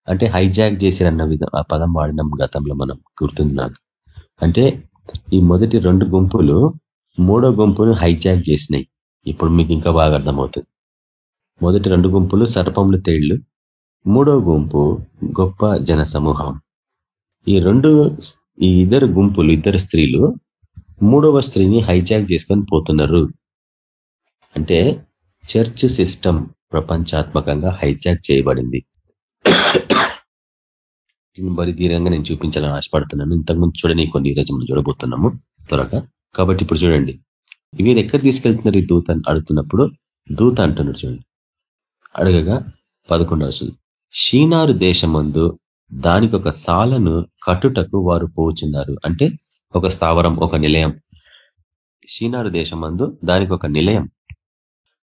అంటే హైజాక్ చేసిరన్న విధం ఆ పదం వాడినాం గతంలో మనం గుర్తుంది నాకు అంటే ఈ మొదటి రెండు గుంపులు మూడో గుంపును హైజాక్ చేసినాయి. ఇప్పుడు మీకు ఇంకా బాగా అర్థమవుతుంది. మొదటి రెండు గుంపులు సర్పములు తేళ్ళు. మూడో గుంపు గొప్ప జన సమూహం ఈ రెండు ఈ ఇద్దరు గుంపులు ఇద్దరు స్త్రీలు మూడవ స్త్రీని హైజాక్ చేసుకొని పోతున్నారు. అంటే చర్చ్ సిస్టమ్ ప్రపంచాత్మకంగా హైజాక్ చేయబడింది. బరి నేను చూపించాలని ఆశపడుతున్నాను. ఇంతకుముందు చూడని కొన్ని ఈరోజు మనం చూడబోతున్నాము. త్వరగా. కాబట్టి ఇప్పుడు చూడండి. వీరు ఎక్కడ తీసుకెళ్తున్నారు ఈ దూత అడుగుతున్నప్పుడు దూత అంటున్నాడు చూడండి. అడగగా పదకొండవ షీనారు దేశమందు దానికి ఒక సాలను కట్టుటకు వారు పోచున్నారు అంటే ఒక స్థావరం ఒక నిలయం. షీనారు దేశమందు దానికి ఒక నిలయం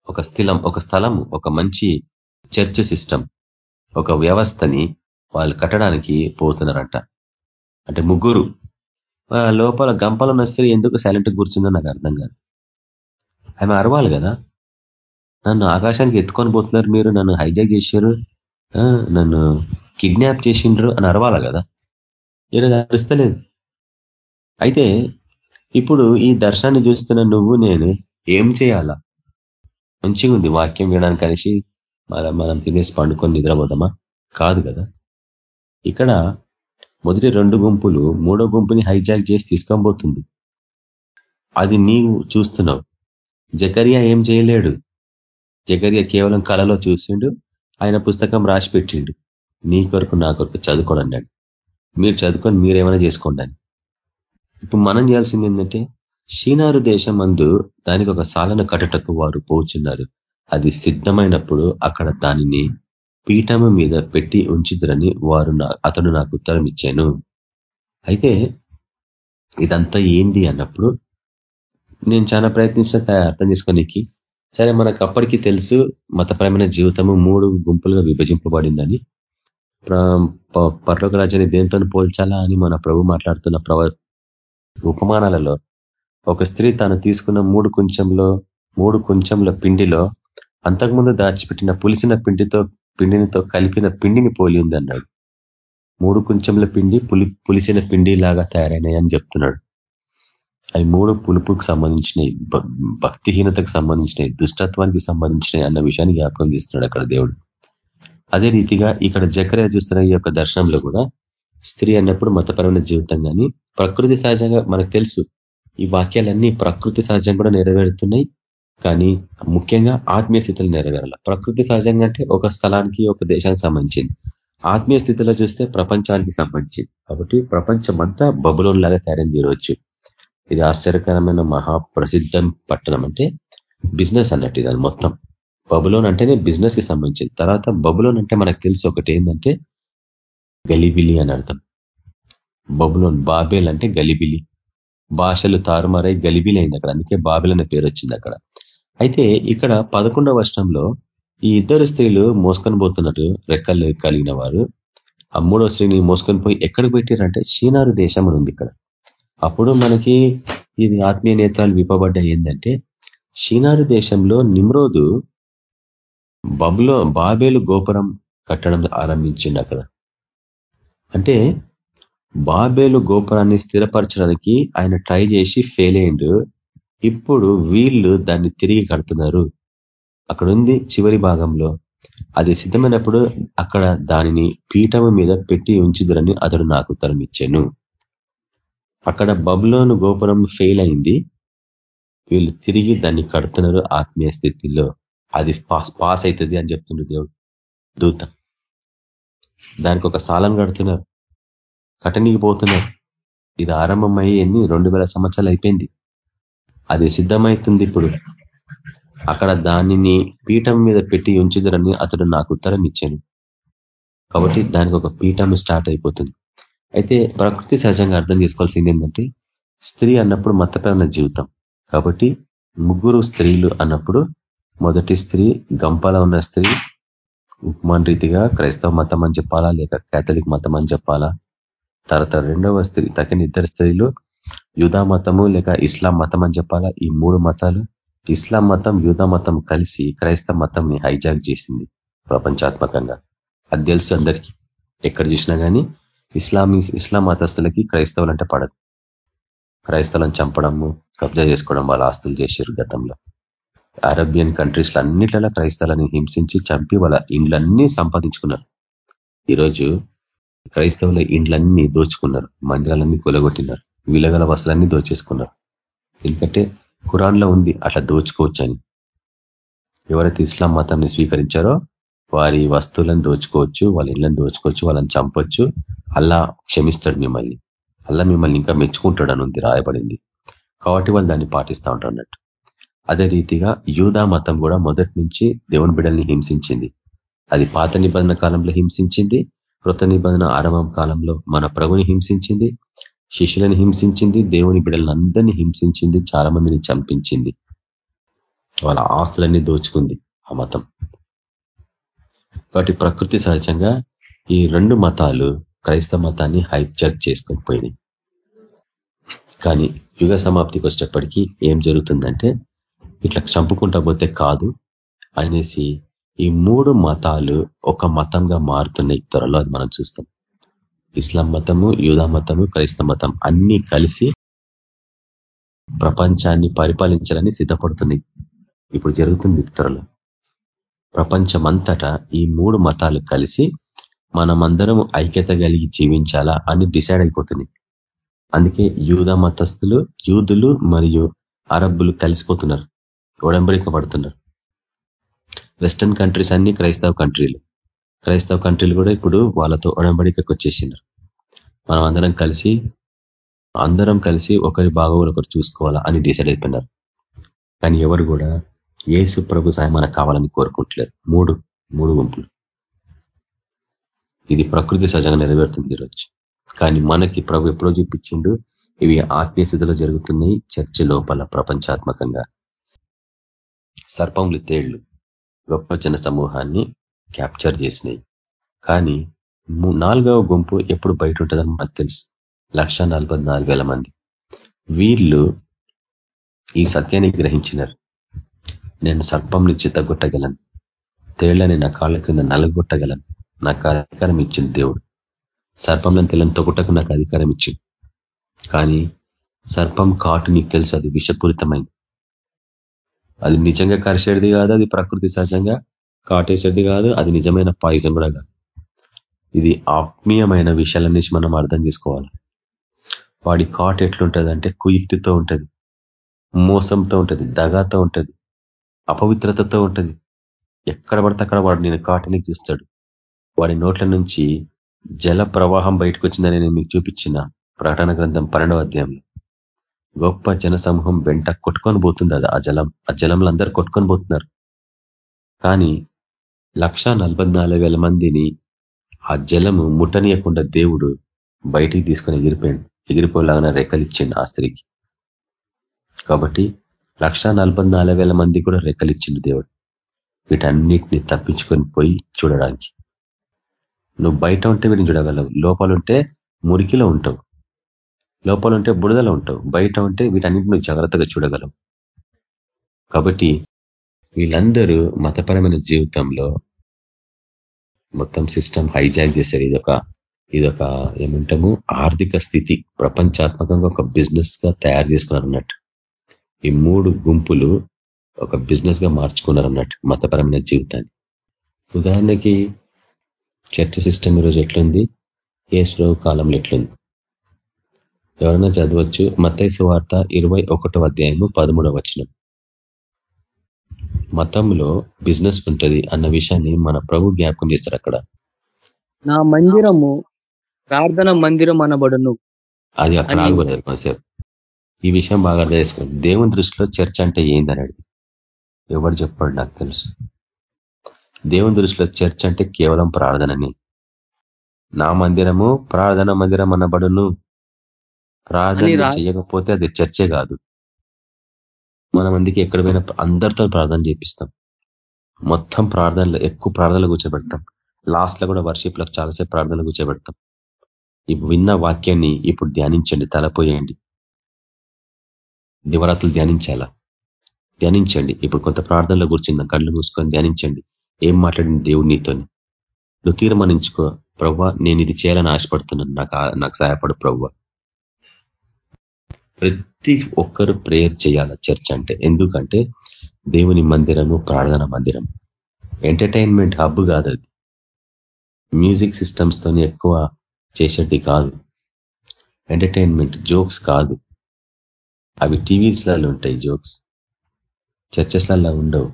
ఒక స్థలం ఒక స్థలం ఒక మంచి చర్చ్ సిస్టమ్ ఒక వ్యవస్థని వాళ్ళు కట్టడానికి పోతున్నారంట. అంటే ముగ్గురు లోపల గంపల స్త్రీ ఎందుకు సైలెంట్ కూర్చుందో నాకు అర్థం కాదు. ఆమె అరవాలి కదా. నన్ను ఆకాశానికి ఎత్తుకొని పోతున్నారు మీరు నన్ను హైజాక్ చేశారు నన్ను కిడ్నాప్ చేసిండ్రు అని అరవాలా కదా. ఈరోజు అరుస్తలేదు. అయితే ఇప్పుడు ఈ దర్శనాన్ని చూస్తున్న నువ్వు నేను ఏం చేయాలా? మంచిగా ఉంది వాక్యం వినడానికి కలిసి మన మనం తినేసి పండుకొని నిద్రపోదామా? కాదు కదా. ఇక్కడ మొదటి రెండు గుంపులు మూడో గుంపుని హైజాక్ చేసి తీసుకొని అది నీవు చూస్తున్నావు. జకరియా ఏం చేయలేడు. జకరియా కేవలం కళలో చూసిండు ఆయన పుస్తకం రాసి పెట్టిండు. నీ కొరకు నా కొరకు చదువుకోండి మీరు చదువుకొని మీరేమైనా చేసుకోండి ఇప్పుడు మనం చేయాల్సింది ఏంటంటే షీనారు దేశం అందు దానికి ఒక సాలన కట్టటకు వారు పోచున్నారు. అది సిద్ధమైనప్పుడు అక్కడ దానిని పీఠము మీద పెట్టి ఉంచిద్దరని వారు అతడు నాకు ఉత్తరం ఇచ్చాను. అయితే ఇదంతా ఏంది అన్నప్పుడు నేను చాలా ప్రయత్నించిన అర్థం చేసుకోనికి సరే మనకు అప్పటికి తెలుసు మతపరమైన జీవితము మూడు గుంపులుగా విభజింపబడిందని. పర్లోక రాజ్యాన్ని దేంతో పోల్చాలా అని మన ప్రభు మాట్లాడుతున్న ప్రవ ఉపమానాలలో ఒక స్త్రీ తాను తీసుకున్న మూడు కొంచెంలో మూడు కొంచెంల పిండిలో అంతకుముందు దాచిపెట్టిన పులిసిన పిండితో పిండినితో కలిపిన పిండిని పోలి ఉందన్నాడు. మూడు కొంచెంల పిండి పులి పులిసిన పిండి లాగా తయారైనాయి అని చెప్తున్నాడు. అవి మూడు పులుపుకు సంబంధించినవి భక్తిహీనతకు సంబంధించినవి దుష్టత్వానికి సంబంధించినవి అన్న విషయాన్ని జ్ఞాపకం చేస్తున్నాడు అక్కడ దేవుడు. అదే రీతిగా ఇక్కడ జకరే చూస్తున్న ఈ యొక్క దర్శనంలో కూడా స్త్రీ అన్నప్పుడు మతపరమైన జీవితం కానీ ప్రకృతి సహజంగా మనకు తెలుసు. ఈ వాక్యాలన్నీ ప్రకృతి సహజంగా కూడా నెరవేరుతున్నాయి. కానీ ముఖ్యంగా ఆత్మీయ స్థితిలో నెరవేరాల. ప్రకృతి సహజంగా అంటే ఒక స్థలానికి ఒక దేశానికి సంబంధించింది. ఆత్మీయ స్థితిలో చూస్తే ప్రపంచానికి సంబంధించింది. కాబట్టి ప్రపంచం అంతా బబులోన్ లాగా తయారైంది ఈరోజు ఇది ఆశ్చర్యకరమైన మహాప్రసిద్ధం పట్టణం అంటే బిజినెస్ అన్నట్టు ఇది మొత్తం. బబులోన్ అంటేనే బిజినెస్కి సంబంధించింది. తర్వాత బబులోన్ అంటే మనకు తెలిసి ఒకటి ఏంటంటే గలిబిలి అని అర్థం. బబులోన్ బాబేల్ అంటే గలిబిలి. భాషలు తారుమారై గలిబిలి అయింది అక్కడ. అందుకే బాబెల్ అనే పేరు వచ్చింది అక్కడ. అయితే ఇక్కడ పదకొండవ వర్షంలో ఈ ఇద్దరు స్త్రీలు మోసుకొని పోతున్నట్టు రెక్కలు కలిగిన వారు. ఆ మూడో స్త్రీని మోసుకొని పోయి ఎక్కడికి పెట్టారంటే షీనారు దేశం ఉంది ఇక్కడ. అప్పుడు మనకి ఇది ఆత్మీయ నేత్రాలు విప్పబడ్డ ఏంటంటే షీనారు దేశంలో నిమ్రోదు బబులో బాబేలు గోపురం కట్టడం ఆరంభించిండు అక్కడ. అంటే బాబేలు గోపురాన్ని స్థిరపరచడానికి ఆయన ట్రై చేసి ఫెయిల్ అయిండు ఇప్పుడు వీళ్ళు దాన్ని తిరిగి కడుతున్నారు. అక్కడ ఉంది చివరి భాగంలో. అది సిద్ధమైనప్పుడు అక్కడ దానిని పీఠము మీద పెట్టి ఉంచుదురని అతడు నాకు ఉత్తరం ఇచ్చాను అక్కడ బబులోను గోపురం ఫెయిల్ అయింది. వీళ్ళు తిరిగి దాన్ని కడుతున్నారు ఆత్మీయ స్థితిలో. అది పాస్ పాస్ అవుతుంది అని చెప్తుండ్రు దేవుడు. దూత. దానికి ఒక సాలం కడుతున్నారు. కటనీకి పోతున్నారు. ఇది ఆరంభమయ్యి ఎన్ని? రెండు వేల సంవత్సరాలు అయిపోయింది. అది సిద్ధమవుతుంది ఇప్పుడు. అక్కడ దానిని పీఠం మీద పెట్టి ఉంచుదరని అతడు నాకు ఉత్తరం ఇచ్చాను కాబట్టి దానికి ఒక పీఠం స్టార్ట్ అయిపోతుంది. అయితే ప్రకృతి సహజంగా అర్థం చేసుకోవాల్సింది ఏంటంటే స్త్రీ అన్నప్పుడు మతపరమైన జీవితం. కాబట్టి ముగ్గురు స్త్రీలు అన్నప్పుడు మొదటి స్త్రీ గంపల ఉన్న స్త్రీ ఉపమాన్ రీతిగా క్రైస్తవ మతం అని చెప్పాలా లేక కేథలిక్ మతం అని చెప్పాలా తర్వాత రెండవ స్త్రీ తగిన ఇద్దరు స్త్రీలు యూదా మతము లేక ఇస్లాం మతం అని చెప్పాలా? ఈ మూడు మతాలు ఇస్లాం మతం యూదా మతం కలిసి క్రైస్తవ మతంని హైజాక్ చేసింది ప్రపంచాత్మకంగా. అది తెలుసు అందరికీ. ఎక్కడ చూసినా కానీ ఇస్లామీ ఇస్లాం మతస్థులకి క్రైస్తవులు అంటే పడదు. క్రైస్తవులను చంపడము కబ్జా చేసుకోవడం వాళ్ళ ఆస్తులు చేశారు గతంలో. అరబియన్ కంట్రీస్ అన్నిట్లలో క్రైస్తవులని హింసించి చంపి వాళ్ళ ఇండ్లన్నీ సంపాదించుకున్నారు. ఈరోజు క్రైస్తవుల ఇండ్లన్నీ దోచుకున్నారు మందిరాలన్నీ కొలగొట్టినారు విలగల వసలన్నీ దోచేసుకున్నారు. ఎందుకంటే లో ఉంది అట్లా దోచుకోవచ్చు అని ఎవరైతే ఇస్లాం మతాన్ని స్వీకరించారో వారి వస్తువులను దోచుకోవచ్చు వాళ్ళ ఇళ్ళని దోచుకోవచ్చు వాళ్ళని చంపొచ్చు. అల్లా క్షమిస్తాడు మిమ్మల్ని. అల్లా మిమ్మల్ని ఇంకా మెచ్చుకుంటాడు అని ఉంది రాయబడింది. కాబట్టి వాళ్ళు దాన్ని పాటిస్తూ ఉంటారు అన్నట్టు. అదే రీతిగా యూదా మతం కూడా మొదటి నుంచి దేవుని బిడల్ని హింసించింది. అది పాత నిబంధన కాలంలో హింసించింది కృత నిబంధన ఆరంభం కాలంలో మన ప్రభుని హింసించింది శిష్యులను హింసించింది దేవుని బిడ్డలను అందరినీ హింసించింది చాలా మందిని చంపించింది. వాళ్ళ ఆస్తులన్నీ దోచుకుంది ఆ మతం. కాబట్టి ప్రకృతి సహజంగా ఈ రెండు మతాలు క్రైస్తవ మతాన్ని హైజాక్ చేసుకొని పోయినాయి. కానీ యుగ సమాప్తికి వచ్చేటప్పటికీ ఏం జరుగుతుందంటే ఇట్లా చంపుకుంటా పోతే కాదు అనేసి ఈ మూడు మతాలు ఒక మతంగా మారుతున్నాయి. త్వరలో అది మనం చూస్తాం. ఇస్లాం మతము యూదా మతము క్రైస్తవ మతం అన్ని కలిసి ప్రపంచాన్ని పరిపాలించాలని సిద్ధపడుతున్నాయి. ఇప్పుడు జరుగుతుంది త్వరలో. ప్రపంచమంతటా ఈ మూడు మతాలు కలిసి మనమందరం ఐక్యత కలిగి జీవించాలా అని డిసైడ్ అయిపోతున్నాయి. అందుకే యూదా మతస్థులు యూదులు మరియు అరబ్బులు కలిసిపోతున్నారు. ఉడంబరిక పడుతున్నారు వెస్టర్న్ కంట్రీస్ అన్ని క్రైస్తవ కంట్రీలు. క్రైస్తవ కంట్రీలు కూడా ఇప్పుడు వాళ్ళతో ఉడంబడికకు వచ్చేసినారు. మనం అందరం కలిసి అందరం కలిసి ఒకరి బాగోగులు ఒకరు చూసుకోవాలా అని డిసైడ్ అయిపోయినారు. కానీ ఎవరు కూడా ఏసు ప్రభు సాయం మనకు కావాలని కోరుకుంటలేరు. మూడు మూడు గుంపులు. ఇది ప్రకృతి సహజంగా నెరవేరుతుంది ఈరోజు. కానీ మనకి ప్రభు ఎప్పుడో చూపించిండు ఇవి ఆత్మీయ స్థితిలో జరుగుతున్నాయి చర్చ లోపల ప్రపంచాత్మకంగా. సర్పములు తేళ్ళు గొప్ప జన సమూహాన్ని క్యాప్చర్ చేసినాయి. కానీ నాలుగవ గుంపు ఎప్పుడు బయట ఉంటుందని మనకు తెలుసు. లక్ష మంది. వీళ్ళు ఈ సత్యాన్ని గ్రహించినారు. నేను సర్పంని చిత్తగొట్టగలను తేళ్ళని నా కాళ్ళ క్రింద నలగొట్టగలను. నాకు అధికారం ఇచ్చింది దేవుడు. సర్పంలను తెల్లని తొగుటకు నాకు అధికారం ఇచ్చింది కానీ సర్పం కాటు నీకు తెలుసు అది విషపూరితమైంది. అది నిజంగా కరిసేది కాదు అది ప్రకృతి సహజంగా కాటేసేది కాదు అది నిజమైన పాయిజం కూడా కాదు. ఇది ఆత్మీయమైన విషయాలన్నీ మనం అర్థం చేసుకోవాలి. వాడి కాట్ ఎట్లుంటుంది అంటే కుయుక్తితో ఉంటుంది మోసంతో ఉంటుంది దగాతో ఉంటుంది అపవిత్రతతో ఉంటుంది. ఎక్కడ పడితే అక్కడ వాడు నేను కాటని చూస్తాడు. వాడి నోట్ల నుంచి జల ప్రవాహం బయటకు వచ్చిందని నేను మీకు చూపించిన ప్రకటన గ్రంథం పన్నెండవ అధ్యాయంలో. గొప్ప జన సమూహం వెంట కొట్టుకొని పోతుంది అది ఆ జలం ఆ జలంలో అందరు కొట్టుకొని పోతున్నారు. కానీ లక్ష మందిని ఆ జలము ముట్టనీయకుండా దేవుడు బయటికి తీసుకొని ఎగిరిపోయాడు ఎగిరిపోలాగా రెక్కలిచ్చిండు ఆ స్త్రీకి. కాబట్టి లక్ష మంది కూడా రెక్కలిచ్చిండు దేవుడు. వీటన్నిటిని తప్పించుకొని పోయి చూడడానికి. నువ్వు బయట ఉంటే వీటిని చూడగలవు. లోపాలుంటే మురికిలో ఉంటావు. లోపాలుంటే బుడదలో ఉంటావు. బయట ఉంటే వీటన్నిటి నువ్వు జాగ్రత్తగా చూడగలవు. కాబట్టి వీళ్ళందరూ మతపరమైన జీవితంలో మొత్తం సిస్టమ్ హైజాక్ చేశారు. ఇదొక ఇదొక ఏమంటాము ఆర్థిక స్థితి ప్రపంచాత్మకంగా ఒక బిజినెస్గా తయారు చేసుకున్నారు అన్నట్టు ఈ మూడు గుంపులు ఒక బిజినెస్గా మార్చుకున్నారు అన్నట్టు మతపరమైన జీవితాన్ని. ఉదాహరణకి చర్చ సిస్టమ్ ఈరోజు ఎట్లుంది? ఏసుప్రభు కాలంలో ఎట్లుంది? ఎవరైనా చదవచ్చు మతైసు వార్త ఇరవై ఒకటో అధ్యాయము పదమూడవ వచనం. మతంలో బిజినెస్ ఉంటుంది అన్న విషయాన్ని మన ప్రభు జ్ఞాపకం చేస్తారు అక్కడ. నా మందిరము ప్రార్థన మందిరం అనబడును. అది అక్కడ ఆగిపోతారు కొంతసేపు. ఈ విషయం బాగా అర్థం చేసుకోండి. దేవుని దృష్టిలో చర్చ అంటే ఏందనేది? ఎవరు చెప్పాడు నాకు తెలుసు. దేవుని దృష్టిలో చర్చ అంటే కేవలం ప్రార్థనని. నా మందిరము ప్రార్థన మందిరం అనబడును. ప్రార్థన చేయకపోతే అది చర్చే కాదు. మన మందికి ఎక్కడ పోయినా అందరితో ప్రార్థన చేపిస్తాం. మొత్తం ప్రార్థనలు ఎక్కువ ప్రార్థనలు కూర్చోబెడతాం. లాస్ట్లో కూడా వర్షిప్లో చాలాసేపు ప్రార్థనలు కూర్చోబెడతాం. ఇప్పుడు విన్న వాక్యాన్ని ఇప్పుడు ధ్యానించండి తలపోయండి దివరాత్రులు ధ్యానించాలా. ధ్యానించండి. ఇప్పుడు కొంత ప్రార్థనలో కూర్చుందాం కళ్ళు మూసుకొని ధ్యానించండి. ఏం మాట్లాడింది దేవుడు నీతోని? నువ్వు తీర్మానించుకో ప్రవ్వ నేను ఇది చేయాలని ఆశపడుతున్నాను. నాకు నాకు సహాయపడు ప్రవ్వ. ప్రతి ఒక్కరు ప్రేయర్ చేయాల చర్చ్ అంటే. ఎందుకంటే దేవుని మందిరము ప్రార్థన మందిరం. ఎంటర్టైన్మెంట్ హబ్ కాదు అది. మ్యూజిక్ సిస్టమ్స్ తోని ఎక్కువ చేసేది కాదు. ఎంటర్టైన్మెంట్ జోక్స్ కాదు. అవి టీవీస్లలో ఉంటాయి జోక్స్ చర్చస్లలో ఉండవు.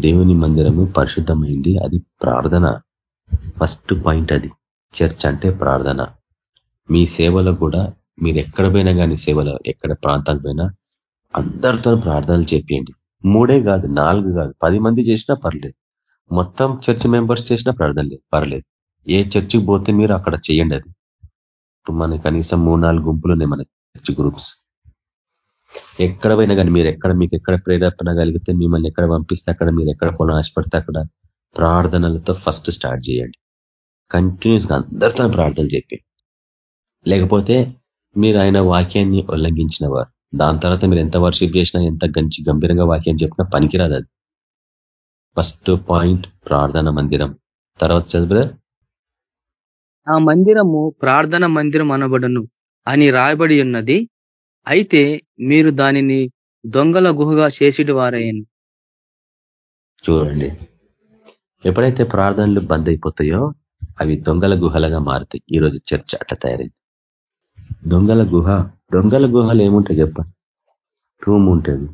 దేవుని మందిరము పరిశుద్ధమైంది. అది ప్రార్థన. ఫస్ట్ పాయింట్ అది. చర్చ్ అంటే ప్రార్థన. మీ సేవలో కూడా మీరు ఎక్కడ పోయినా కానీ సేవలో ఎక్కడ ప్రాంతానికి పోయినా అందరితో ప్రార్థనలు చెప్పేయండి మూడే కాదు నాలుగు కాదు పది మంది చేసినా పర్లేదు. మొత్తం చర్చ్ మెంబర్స్ చేసినా ప్రార్థనలే పర్లేదు. ఏ చర్చికి పోతే మీరు అక్కడ చేయండి అది. ఇప్పుడు మన కనీసం మూడు నాలుగు గుంపులు ఉన్నాయి మన చర్చ్ గ్రూప్స్. ఎక్కడ పోయినా కానీ మీరు ఎక్కడ మీకు ఎక్కడ ప్రేరేపణ కలిగితే మిమ్మల్ని ఎక్కడ పంపిస్తే అక్కడ మీరు ఎక్కడ పొలం ఆశపడితే అక్కడ ప్రార్థనలతో ఫస్ట్ స్టార్ట్ చేయండి. కంటిన్యూస్గా అందరితో ప్రార్థనలు చెప్పి లేకపోతే మీరు ఆయన వాక్యాన్ని ఉల్లంఘించిన వారు దాని తర్వాత మీరు ఎంత వర్షిప్ చేసినా ఎంత గంచి గంభీరంగా వాక్యం చెప్పినా పనికిరాదు అది. ఫస్ట్ పాయింట్ ప్రార్థన మందిరం. తర్వాత చదువు ఆ మందిరము ప్రార్థన మందిరం అనబడను అని రాయబడి ఉన్నది. అయితే మీరు దానిని దొంగల గుహగా చేసేటి వారయ్యాను చూడండి. ఎప్పుడైతే ప్రార్థనలు బంద్ అయిపోతాయో అవి దొంగల గుహలుగా మారుతాయి. ఈరోజు చర్చ అట్ట తయారైంది. దొంగల గుహ. దొంగల గుహలు ఏముంటాయి చెప్పండి రూమ్ ఉంటుంది.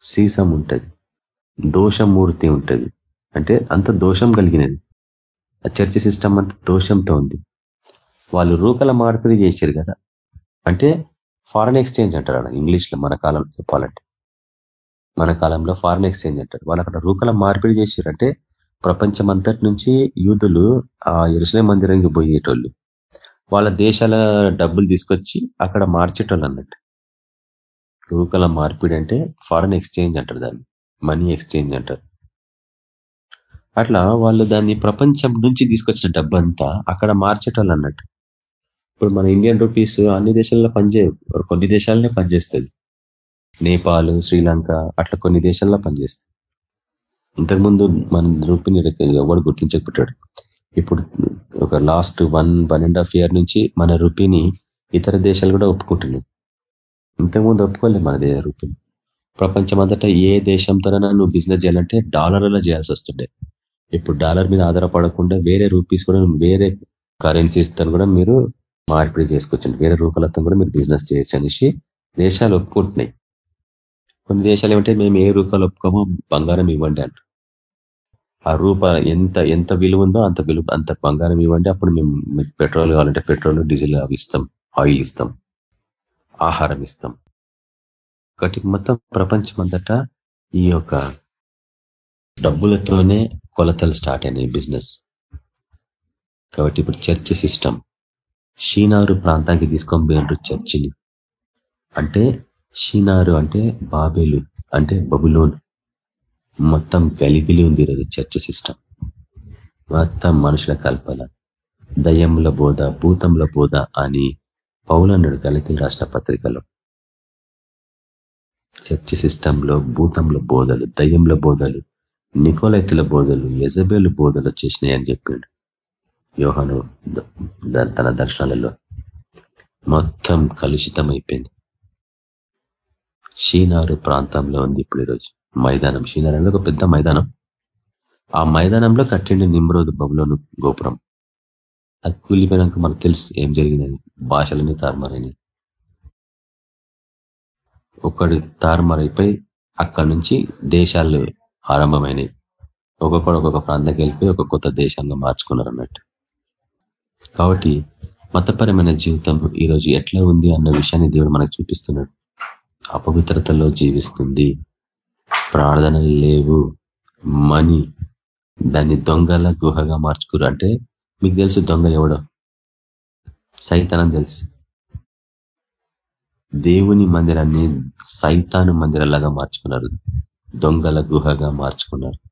సీసం ఉంటుంది. దోషమూర్తి ఉంటుంది. అంటే అంత దోషం కలిగినది. ఆ చర్చ సిస్టమ్ అంత దోషంతో ఉంది. వాళ్ళు రూకల మార్పిడి చేశారు కదా. అంటే ఫారెన్ ఎక్స్చేంజ్ అంటారు ఇంగ్లీష్లో మన కాలంలో చెప్పాలంటే. మన కాలంలో ఫారెన్ ఎక్స్చేంజ్ అంటారు. వాళ్ళు అక్కడ రూకల మార్పిడి చేశారు అంటే ప్రపంచం అంతటి నుంచి యూదులు ఆ ఎరుసలే మందిరానికి పోయేటోళ్ళు. వాళ్ళ దేశాల డబ్బులు తీసుకొచ్చి అక్కడ మార్చేటోళ్ళు అన్నట్టు. రూకల మార్పిడి అంటే ఫారెన్ ఎక్స్చేంజ్ అంటారు దాన్ని. మనీ ఎక్స్చేంజ్ అంటారు. అట్లా వాళ్ళు దాన్ని ప్రపంచం నుంచి తీసుకొచ్చిన డబ్బంతా అక్కడ మార్చేటోళ్ళు అన్నట్టు. ఇప్పుడు మన ఇండియన్ రూపీస్ అన్ని దేశాల్లో పనిచేయవు. కొన్ని దేశాలనే పనిచేస్తుంది. నేపాల్ శ్రీలంక అట్లా కొన్ని దేశాల్లో పనిచేస్తుంది ఇంతకుముందు మన రూపీని ఎవడు గుర్తించకపోయాడు? ఇప్పుడు ఒక last one one and half year నుంచి మన రూపీని ఇతర దేశాలు కూడా ఒప్పుకుంటున్నాయి. ఇంతకుముందు ఒప్పుకోలేదు మన దేశ రూపీని. ప్రపంచం అంతటా ఏ దేశంతోనైనా నువ్వు బిజినెస్ చేయాలంటే డాలర్లో చేయాల్సి వస్తుండే. ఇప్పుడు డాలర్ మీద ఆధారపడకుండా వేరే రూపీస్ కూడా వేరే కరెన్సీస్తో కూడా మీరు మార్పిడి చేసుకోవచ్చు వేరే రూపాలతో కూడా మీరు బిజినెస్ చేయొచ్చు అనేసి దేశాలు ఒప్పుకుంటున్నాయి. కొన్ని దేశాలు ఏమంటే మేము ఏ రూపాయలు ఒప్పుకోమో బంగారం ఇవ్వండి అంట ఆ రూప ఎంత ఎంత విలువ ఉందో అంత విలువ అంత బంగారం ఇవ్వండి. అప్పుడు మేము పెట్రోల్ కావాలంటే పెట్రోల్ డీజిల్ అవి ఇస్తాం ఆయిల్ ఇస్తాం ఆహారం ఇస్తాం. ఒకటి మొత్తం ప్రపంచం అంతటా ఈ యొక్క డబ్బులతోనే కొలతలు స్టార్ట్ అయినాయి బిజినెస్. కాబట్టి ఇప్పుడు చర్చ్ సిస్టమ్. షీనారు ప్రాంతానికి తీసుకొని పోయినారు చర్చిని. అంటే షీనారు అంటే బాబేలు అంటే బబులోన్. మొత్తం గలిగిలి ఉంది ఈరోజు చర్చ్ సిస్టమ్. మొత్తం మనుషుల కల్పన. దయ్యముల బోధ భూతముల బోధ అని పౌలన్నాడు గలితులు రాష్ట్ర పత్రికలో. చర్చ సిస్టంలో భూతంల బోధలు దయ్యంల బోధలు నికోలైతుల బోధలు యజబేలు బోధలు వచ్చేసినాయి అని చెప్పిండు యోహను తన దర్శనాలలో. మొత్తం కలుషితం అయిపోయింది షీనారు ప్రాంతంలో ఉంది ఇప్పుడు ఈరోజు. మైదానం. షీనార్ అనేది ఒక పెద్ద మైదానం. ఆ మైదానంలో కట్టిండి నిమ్రోదు బబులోను గోపురం. అది కూలిపోయినాక మనకు తెలుసు ఏం జరిగిందని. భాషలని తారుమారైనవి ఒకటి తారుమారైపోయి అక్కడి నుంచి దేశాలు ఆరంభమైనవి ఒక్కొక్కడు ఒక్కొక్క ప్రాంతానికి వెళ్ళిపోయి ఒక కొత్త దేశంగా మార్చుకున్నారు అన్నట్టు. కాబట్టి మతపరమైన జీవితం ఈరోజు ఎట్లా ఉంది అన్న విషయాన్ని దేవుడు మనకు చూపిస్తున్నాడు. అపవిత్రతలో జీవిస్తుంది. ప్రార్థనలు లేవు. మనీ. దాన్ని దొంగల గుహగా మార్చుకురు. అంటే మీకు తెలుసు దొంగ ఎవడో? సైతానం తెలుసు. దేవుని మందిరాన్ని సైతాను మందిరాలాగా మార్చుకున్నారు. దొంగల గుహగా మార్చుకున్నారు.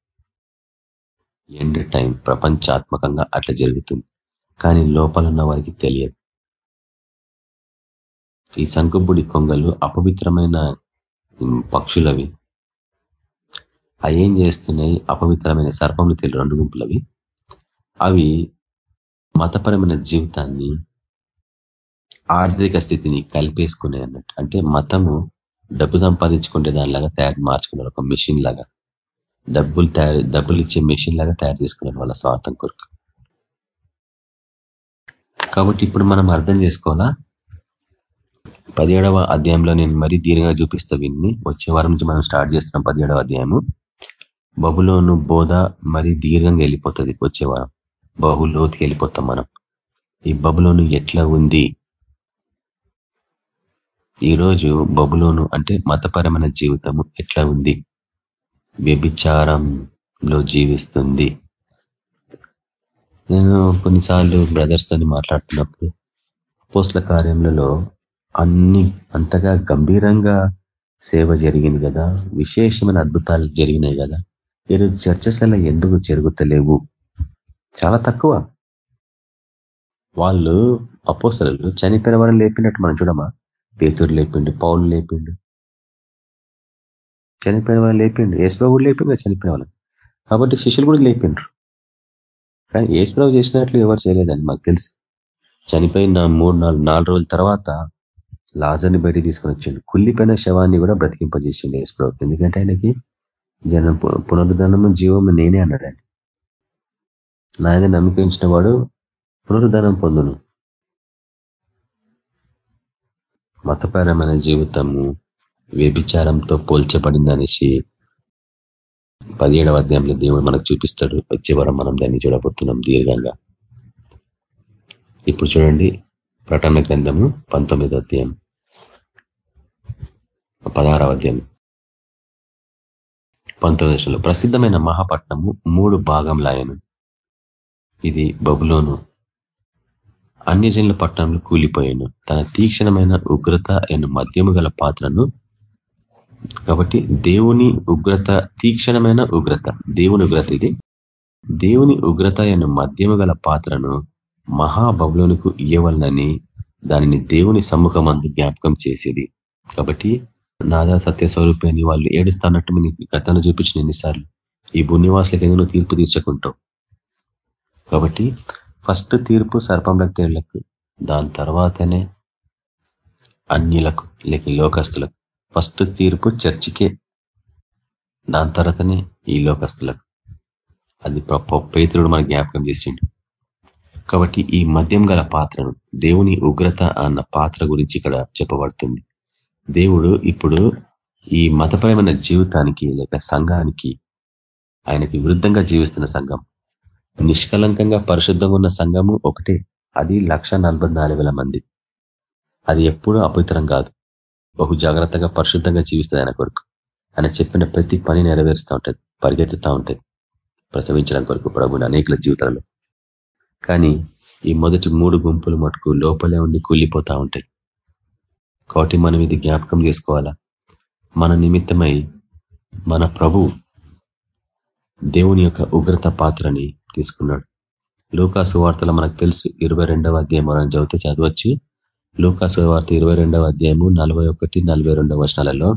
ఎండ్ టైం ప్రపంచాత్మకంగా అట్లా జరుగుతుంది. కానీ లోపల ఉన్న వారికి తెలియదు. ఈ సంకుపుడి కొంగలు అపవిత్రమైన పక్షులవి. అవి ఏం చేస్తున్నాయి? అపవిత్రమైన సర్పములు తెలియ రెండు గుంపులవి. అవి మతపరమైన జీవితాన్ని ఆర్థిక స్థితిని కలిపేసుకునే అన్నట్టు. అంటే మతము డబ్బు సంపాదించుకుంటే దానిలాగా తయారు మార్చుకున్నారు. ఒక మెషిన్ లాగా. డబ్బులు తయారు డబ్బులు ఇచ్చే మెషిన్ లాగా తయారు చేసుకున్నారు వాళ్ళ స్వార్థం కొరకు. కాబట్టి ఇప్పుడు మనం అర్థం చేసుకోవాలా? పదిహేడవ అధ్యాయంలో నేను మరీ దీనిగా చూపిస్తా విన్ని. వచ్చే వారం నుంచి మనం స్టార్ట్ చేస్తున్నాం పదిహేడవ అధ్యాయము. బహులోను బోధ మరీ దీర్ఘంగా వెళ్ళిపోతుంది వచ్చేవారం బహులోతికి వెళ్ళిపోతాం మనం. ఈ బబులోను ఎట్లా ఉంది? ఈరోజు బబులోను అంటే మతపరమైన జీవితము ఎట్లా ఉంది? వ్యభిచారంలో జీవిస్తుంది. నేను కొన్నిసార్లు బ్రదర్స్ మాట్లాడుతున్నప్పుడు పోస్ట్ల కార్యములలో అన్ని అంతగా గంభీరంగా సేవ జరిగింది కదా. విశేషమైన అద్భుతాలు జరిగినాయి కదా. ఈరోజు చర్చస్లలో ఎందుకు జరుగుతలేవు? చాలా తక్కువ. వాళ్ళు అపోసలు చనిపోయిన వారు లేపినట్టు మనం చూడమా? పేతురు లేపిండు పౌలు లేపిండు. చనిపోయిన వాళ్ళు లేపిండు. ఏసుప్రభు కూడా లేపిండు చనిపోయిన వాళ్ళు కాబట్టి శిష్యులు కూడా లేపిండ్రు. కానీ ఏసుప్రభు చేసినట్లు ఎవరు చేయలేదని మాకు తెలుసు. చనిపోయిన మూడు నాలుగు నాలుగు రోజుల తర్వాత లాజర్ని బయటికి తీసుకొని వచ్చిండు. కుళ్ళిపోయిన శవాన్ని కూడా బ్రతికింపజేసిండు ఏసుప్రభు ఎందుకంటే ఆయనకి జన పునరుద్ధానము జీవము నేనే అన్నాడండి. నాయన నమ్మకించిన వాడు పునరుద్ధానం పొందును. మతపరమైన జీవితము వ్యభిచారంతో పోల్చబడింది అనేసి పదిహేడవ అధ్యాయంలో దేవుడు మనకు చూపిస్తాడు. వచ్చే వారం మనం దాన్ని చూడబోతున్నాం దీర్ఘంగా. ఇప్పుడు చూడండి ప్రకటన గ్రంథము పంతొమ్మిదో అధ్యాయం పదహారవ అధ్యాయం. పంతొమ్మిది ప్రసిద్ధమైన మహాపట్నము మూడు భాగంలాయను. ఇది బబులోను. అన్ని జన్ల పట్టణంలో కూలిపోయాను. తన తీక్షణమైన ఉగ్రత అయిన మద్యము గల పాత్రను. కాబట్టి దేవుని ఉగ్రత తీక్షణమైన ఉగ్రత దేవుని ఉగ్రత ఇది. దేవుని ఉగ్రత అను మద్యము గల పాత్రను మహాబబులోనుకు ఇయ్యవలనని దానిని దేవుని సమ్ముఖమందు జ్ఞాపకం చేసేది. కాబట్టి నాదా సత్య స్వరూపాన్ని వాళ్ళు ఏడుస్తానట్టు మీకు ఘటన చూపించిన ఎన్నిసార్లు. ఈ భూనివాసులకు ఎందుకు నువ్వు తీర్పు తీర్చుకుంటావు? కాబట్టి ఫస్ట్ తీర్పు సర్పంలకు తేళ్ళకు దాని తర్వాతనే అన్యులకు లేక లోకస్తులకు. ఫస్ట్ తీర్పు చర్చికే దాని తర్వాతనే ఈ లోకస్తులకు. అది పేతుడు మన జ్ఞాపకం చేసిండు. కాబట్టి ఈ మద్యం గల పాత్రను దేవుని ఉగ్రత అన్న పాత్ర గురించి ఇక్కడ చెప్పబడుతుంది. దేవుడు ఇప్పుడు ఈ మతపరమైన జీవితానికి లేక సంఘానికి ఆయనకి విరుద్ధంగా జీవిస్తున్న సంఘం. నిష్కలంకంగా పరిశుద్ధంగా ఉన్న సంఘము ఒకటే. అది లక్ష మంది. అది ఎప్పుడూ అపవిత్రం కాదు. బహు జాగ్రత్తగా పరిశుద్ధంగా జీవిస్తుంది ఆయన కొరకు. ఆయన చెప్పిన ప్రతి పని నెరవేరుస్తూ ఉంటుంది పరిగెత్తుతూ ఉంటుంది ప్రసవించడం కొరకు ప్రభుని అనేకుల జీవితాలలో. కానీ ఈ మొదటి మూడు గుంపులు మటుకు లోపలే ఉండి కూలిపోతూ ఉంటాయి. కాబట్టి మనం ఇది జ్ఞాపకం చేసుకోవాలా? మన నిమిత్తమై మన ప్రభు దేవుని యొక్క ఉగ్రత పాత్రని తీసుకున్నాడు. లూకాసు వార్తలు మనకు తెలుసు ఇరవై రెండవ అధ్యాయం మనం చదివితే చదవచ్చు. లూకాసు వార్త ఇరవై రెండవ అధ్యాయము నలభై ఒకటి నలభై రెండవ వర్షాలలో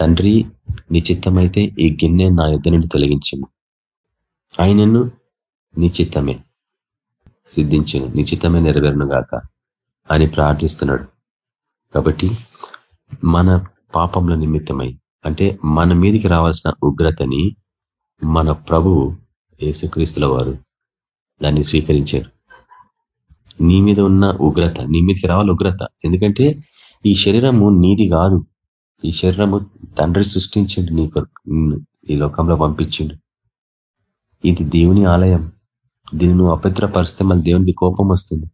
తండ్రి నిచిత్తమైతే ఈ గిన్నె నా యుద్ధ నుండి తొలగించము. ఆయనను నిచిత్తమే సిద్ధించను. నిశ్చితమే నెరవేరును గాక అని ప్రార్థిస్తున్నాడు. కాబట్టి మన పాపంల నిమిత్తమై అంటే మన మీదికి రావాల్సిన ఉగ్రతని మన ప్రభువు యేసుక్రీస్తుల వారు దాన్ని స్వీకరించారు. నీ మీద ఉన్న ఉగ్రత నీ మీదకి రావాలి ఉగ్రత. ఎందుకంటే ఈ శరీరము నీది కాదు. ఈ శరీరము తండ్రి సృష్టించండి నీ ఈ లోకంలో పంపించిండు. ఇది దేవుని ఆలయం. దీన్ని నువ్వు అపవిత్రపరిస్తే మళ్ళీ దేవునికి కోపం వస్తుంది.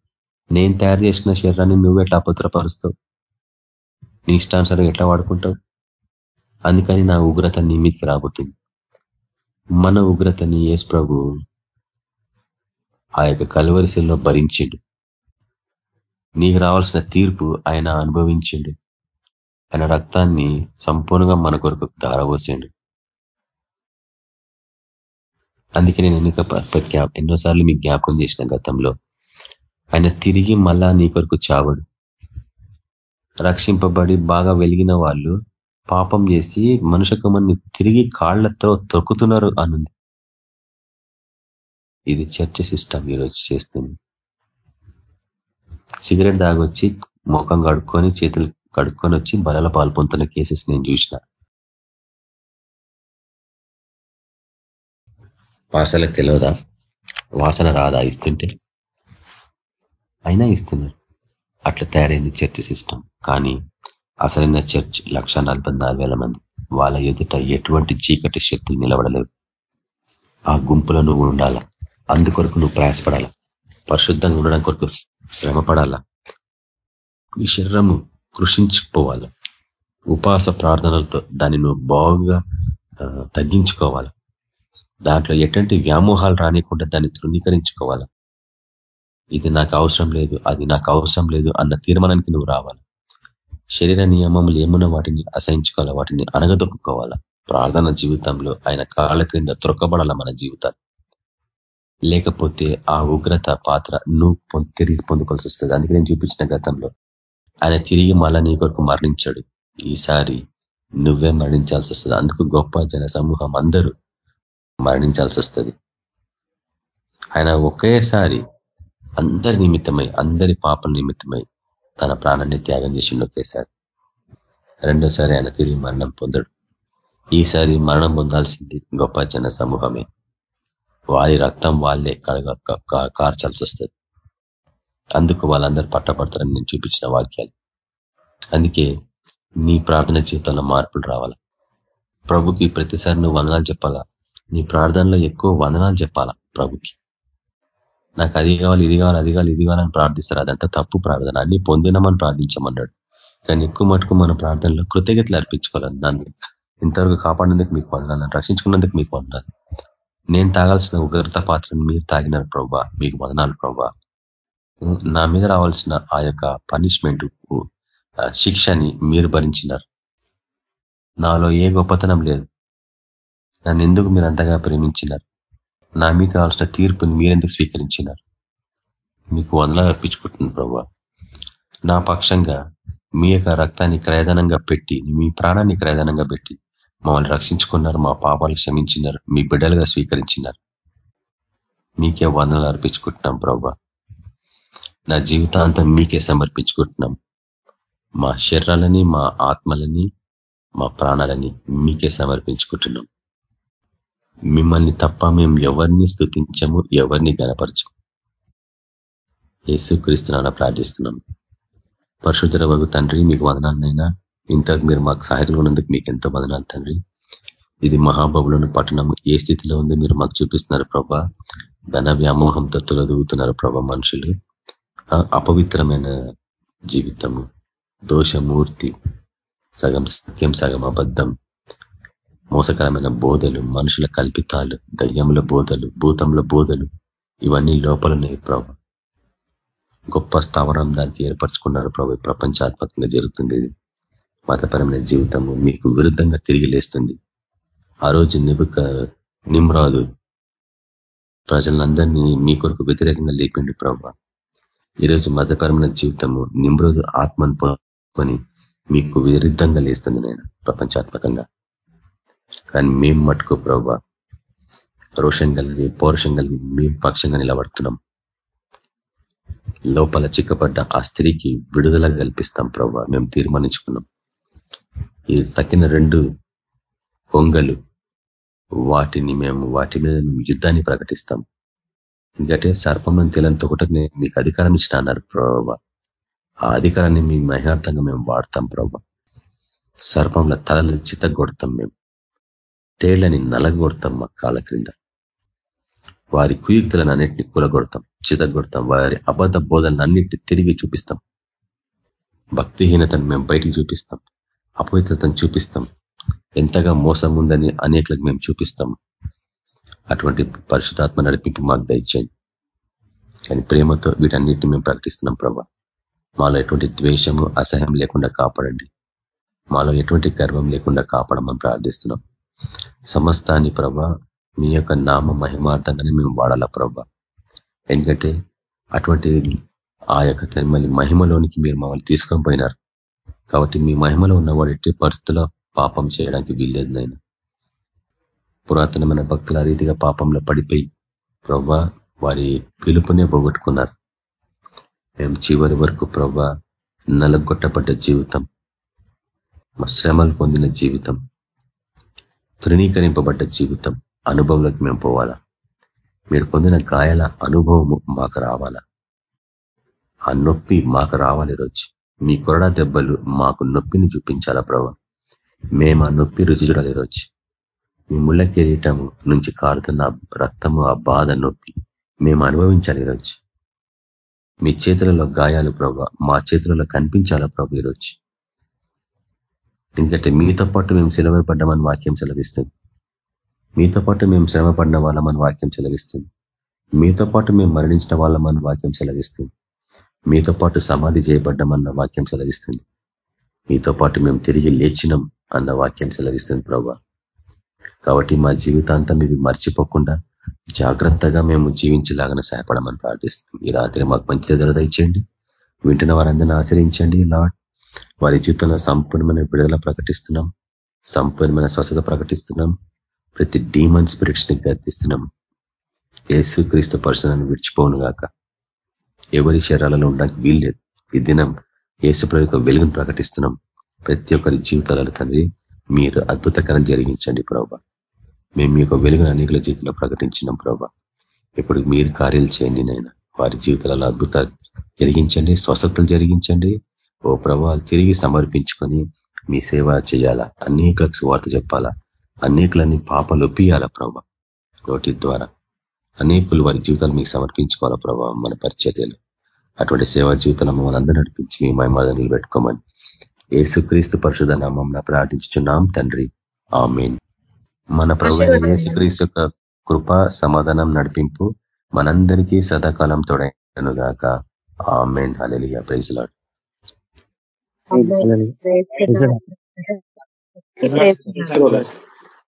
నేను తయారు చేసిన శరీరాన్ని నువ్వు ఎట్లా అపవిత్రపరుస్తావు? నీ ఇష్టానుసారం ఎట్లా వాడుకుంటావు? అందుకని నా ఉగ్రత నీ మీదకి రాబోతుంది. మన ఉగ్రతని యేసు ప్రభు ఆ యొక్క కలువరిశల్లో భరించిండు. నీకు రావాల్సిన తీర్పు ఆయన అనుభవించిండు. ఆయన రక్తాన్ని సంపూర్ణంగా మన కొరకు ధారవోసిండు అందుకే నేను ఎన్నిక ఎన్నోసార్లు మీకు జ్ఞాపకం చేసిన గతంలో ఆయన తిరిగి మళ్ళా నీ కొరకు చావడు. రక్షింపబడి బాగా వెలిగిన వాళ్ళు పాపం చేసి మనుషకమని తిరిగి కాళ్ళతో తొక్కుతున్నారు అనుంది. ఇది చర్చ సిస్టమ్ ఈరోజు చేస్తుంది. సిగరెట్ దాగొచ్చి ముఖం కడుక్కొని చేతులు కడుక్కొని వచ్చి బలల పాల్పొందుతున్న కేసెస్ నేను చూసిన. వాసనకు తెలియదా వాసన రాదా? ఇస్తుంటే? అయినా ఇస్తున్నారు. అట్లా తయారైంది చర్చ్ సిస్టమ్ కానీ అసలైన చర్చ్ లక్ష మంది. వాళ్ళ ఎదుట ఎటువంటి చీకటి శక్తులు నిలబడలేవు. ఆ గుంపులో నువ్వు ఉండాలా? అందుకొరకు నువ్వు ప్రయాసపడాలా? పరిశుద్ధంగా ఉండడం కొరకు శ్రమ పడాలా ఈ శరీరము కృషించుకోవాలి ఉపాస ప్రార్థనలతో దాన్ని నువ్వు బాగుగా తగ్గించుకోవాలి? దాంట్లో ఎటువంటి వ్యామోహాలు రానికుండా దాన్ని తృణీకరించుకోవాలి? ఇది నాకు అవసరం లేదు అది నాకు అవసరం లేదు అన్న తీర్మానానికి నువ్వు రావాలి. శరీర నియమములు ఏమున్న వాటిని అసహించుకోవాలా? వాటిని అనగదొక్కుకోవాలా ప్రార్థన జీవితంలో ఆయన కాళ్ళ క్రింద త్రొక్కబడాల మన జీవితాలు? లేకపోతే ఆ ఉగ్రత పాత్ర నువ్వు తిరిగి పొందుకోవాల్సి వస్తుంది. అందుకే నేను చూపించిన గతంలో ఆయన తిరిగి మళ్ళా నీ కొరకు మరణించాడు. ఈసారి నువ్వే మరణించాల్సి వస్తుంది. అందుకు గొప్ప జన సమూహం అందరూ మరణించాల్సి వస్తుంది. ఆయన ఒకేసారి అందరి నిమిత్తమై అందరి పాపల నిమిత్తమై తన ప్రాణాన్ని త్యాగం చేసిండు ఒకేసారి రెండోసారి ఆయన తిరిగి మరణం పొందడు. ఈసారి మరణం పొందాల్సింది గొప్ప జన సమూహమే. వారి రక్తం వాళ్ళే కడగ కార్చాల్సి వస్తుంది. అందుకు వాళ్ళందరూ పట్టపడతారని నేను చూపించిన వాక్యాలు. అందుకే నీ ప్రార్థన జీవితంలో మార్పులు రావాలా? ప్రభుకి ప్రతిసారి నువ్వు వందనాలు చెప్పాలా? నీ ప్రార్థనలో ఎక్కువ వందనాలు చెప్పాలా ప్రభుకి? నాకు అది కావాలి ఇది కావాలి అది కావాలి ఇది కావాలని ప్రార్థిస్తారు. అదంతా తప్పు ప్రార్థన. అన్ని పొందినమని ప్రార్థించమన్నాడు. కానీ ఎక్కువ మటుకు మన ప్రార్థనలో కృతజ్ఞతలు అర్పించుకోవాలి. నన్ను ఇంతవరకు కాపాడినందుకు మీకు వందనాలు. రక్షించుకున్నందుకు మీకు వందనాలు. నేను తాగాల్సిన ఉగ్రత పాత్రను మీరు తాగినారు ప్రభా మీకు వదనాలు ప్రభా నా మీద రావాల్సిన ఆ యొక్క పనిష్మెంట్ శిక్షని మీరు భరించినారు. నాలో ఏ గొప్పతనం లేదు. నన్ను ఎందుకు మీరు అంతగా ప్రేమించినారు? నా మీద కావాల్సిన తీర్పుని మీరెందుకు స్వీకరించినారు? మీకు వందలా అర్పించుకుంటున్నాను ప్రభా. నా పక్షంగా మీ యొక్క రక్తాన్ని క్రయదనంగా పెట్టి మీ ప్రాణాన్ని క్రయదనంగా పెట్టి మమ్మల్ని రక్షించుకున్నారు మా పాపాలు క్షమించినారు మీ బిడ్డలుగా స్వీకరించినారు. మీకే వందలు అర్పించుకుంటున్నాం ప్రభా. నా జీవితాంతం మీకే సమర్పించుకుంటున్నాం. మా శరీరాలని మా ఆత్మలని మా ప్రాణాలని మీకే సమర్పించుకుంటున్నాం. మిమ్మల్ని తప్ప మేము ఎవరిని స్థుతించము ఎవరిని గనపరచం యేసుక్రీస్తున్నా ప్రార్థిస్తున్నాం. పరశుధర వగు తండ్రి మీకు వదనాలనైనా. ఇంత మీరు మాకు సహాయకులు ఉన్నందుకు మీకు ఎంతో వదనాలు తండ్రి. ఇది మహాబాబులోని పట్టణం. ఏ స్థితిలో ఉంది మీరు మాకు చూపిస్తున్నారు ప్రభా. ధన వ్యామోహంతో తొలదూగుతున్నారు ప్రభా మనుషులు. అపవిత్రమైన జీవితము. దోషమూర్తి. సగం సత్యం సగం అబద్ధం. మోసకరమైన బోధలు మనుషుల కల్పితాలు దయ్యముల బోధలు భూతముల బోధలు ఇవన్నీ లోపలున్నాయి ప్రభు. గొప్ప స్థావరం దానికి ఏర్పరచుకున్నారు ప్రభు. ప్రపంచాత్మకంగా జరుగుతుంది ఇది. మతపరమైన జీవితము మీకు విరుద్ధంగా తిరిగి లేస్తుంది. ఆ రోజు నిబుక నిమ్రాదు ప్రజలందరినీ మీ కొరకు వ్యతిరేకంగా లేపిండు ప్రభు. ఈరోజు మతపరమైన జీవితము నిమ్రోజు ఆత్మను పోని మీకు విరుద్ధంగా లేస్తుంది నేను ప్రపంచాత్మకంగా. కానీ మేము మట్టుకు ప్రభా రోషం కలిగి పౌరుషం కలిగి మేము పక్షంగా నిలబడుతున్నాం. లోపల చిక్కబడ్డ ఆ స్త్రీకి విడుదల కల్పిస్తాం ప్రభా మేము తీర్మానించుకున్నాం. ఈ తక్కిన రెండు కొంగలు వాటిని మేము వాటి మీద మేము యుద్ధాన్ని ప్రకటిస్తాం. ఎందుకంటే సర్పం తేలంతో ఒకటి మీకు అధికారం ఇచ్చిన అన్నారు ప్రభా. ఆ అధికారాన్ని మీ మహిళార్థంగా మేము వాడతాం ప్రభా. సర్పంల తలని చిత్తగొడతాం మేము తేళ్ళని నలగొడతాం మా కాళ్ళ క్రింద. వారి కుయుక్తులను అన్నింటినీ కూలగొడతాం చితగొడతాం వారి అబద్ధ బోధనలు అన్నింటినీ తిరిగి చూపిస్తాం. భక్తిహీనతను మేము బయటికి చూపిస్తాం అపవిత్రతను చూపిస్తాం. ఎంతగా మోసం ఉందని అనేకులకు మేము చూపిస్తాం. అటువంటి పరిశుధాత్మ నడిపింపు మాకు దయచేయండి. కానీ ప్రేమతో వీటన్నిటిని మేము ప్రకటిస్తున్నాం ప్రభా. మాలో ఎటువంటి ద్వేషము అసహ్యం లేకుండా కాపాడండి. మాలో ఎటువంటి గర్వం లేకుండా కాపాడమని ప్రార్థిస్తున్నాం. సమస్తాన్ని ప్రభ మీ యొక్క నామ మహిమార్థంగానే మేము వాడాలా ప్రభ. ఎందుకంటే అటువంటి ఆ యొక్క మళ్ళీ మహిమలోనికి మీరు మమ్మల్ని తీసుకొని పోయినారు. కాబట్టి మీ మహిమలో ఉన్నవాడు ఎట్టి పరిస్థితుల్లో పాపం చేయడానికి వీల్లేదు నాయన. పురాతనమైన భక్తుల రీతిగా పాపంలో పడిపోయి ప్రభా వారి పిలుపునే పోగొట్టుకున్నారు. మేము చివరి వరకు ప్రభా నలగొట్టబడ్డ జీవితం శ్రమలు పొందిన జీవితం తృణీకరింపబడ్డ జీవితం అనుభవంలోకి మేము పోవాలా? మీరు పొందిన గాయాల అనుభవము మాకు రావాలా? ఆ నొప్పి మాకు రావాలి రోజు. మీ కొరడా దెబ్బలు మాకు నొప్పిని చూపించాలా ప్రభా? మేము ఆ నొప్పి రుచి చూడాలి రోజు. మీ ముళ్ళ కిరీటము నుంచి కారుతున్న రక్తము ఆ బాధ నొప్పి మేము అనుభవించాలి ఈరోజు మీ చేతులలో గాయాలు ప్రభా మా చేతులలో కనిపించాలా ప్రభు ఈరోజు ఎందుకంటే మీతో పాటు మేము శ్రమ పడ్డామని వాక్యం సెలవిస్తుంది. మీతో పాటు మేము శ్రమ పడిన వాళ్ళమని వాక్యం సెలవిస్తుంది. మీతో పాటు మేము మరణించిన వాళ్ళమని వాక్యం సెలవిస్తుంది. మీతో పాటు సమాధి చేయబడ్డామన్న వాక్యం సెలవిస్తుంది. మీతో పాటు మేము తిరిగి లేచినాం అన్న వాక్యం సెలవిస్తుంది ప్రభా. కాబట్టి మా జీవితాంతం ఇవి మర్చిపోకుండా జాగ్రత్తగా మేము జీవించేలాగానే సహాయపడమని ప్రార్థిస్తున్నాం. ఈ రాత్రి మాకు మంచి ఎదురు దయచేయండి వింటున్న వారందరినీ ఆశ్రయించండి. లాడ్ వారి జీవితంలో సంపూర్ణమైన విడుదల ప్రకటిస్తున్నాం. సంపూర్ణమైన స్వస్థత ప్రకటిస్తున్నాం. ప్రతి డీమన్ స్పిరిట్స్ని గర్తిస్తున్నాం యేసు క్రీస్తు పరుషులను విడిచిపోను గాక. ఎవరి శరీరాలలో ఉండడానికి వీల్లేదు. ఈ దినం ఏసు యొక్క వెలుగును ప్రకటిస్తున్నాం. ప్రతి ఒక్కరి జీవితాలలో తండ్రి మీరు అద్భుతకరం జరిగించండి ప్రభా. మేము మీ యొక్క వెలుగును అనేకల జీవితంలో ప్రకటించినాం ప్రభా. ఇప్పుడు మీరు కార్యాలు చేయండి నాయన. వారి జీవితాలలో అద్భుత జరిగించండి స్వస్థతలు జరిగించండి. ఓ ప్రభావాలు తిరిగి సమర్పించుకొని మీ సేవ చేయాలా? అనేకలకు సువార్త చెప్పాలా? అనేకులని పాపలు ఒప్పియాలా ప్రభావ నోటి ద్వారా అనేకులు వారి జీవితాలు మీకు సమర్పించుకోవాలా ప్రభావం మన పరిచర్యలు? అటువంటి సేవా జీవితంలో మమ్మల్ని అందరూ నడిపించి మీ మహిమాద నిలబెట్టుకోమని ఏసుక్రీస్తు పరిశుధ నామం ప్రార్థించున్నాం తండ్రి. ఆమెన్. మన ప్రభు ఏసుక్రీస్తు యొక్క కృప సమాధానం నడిపింపు మనందరికీ సదాకాలం తోడైనను గాక amen alleluia Amen. Praise the Lord.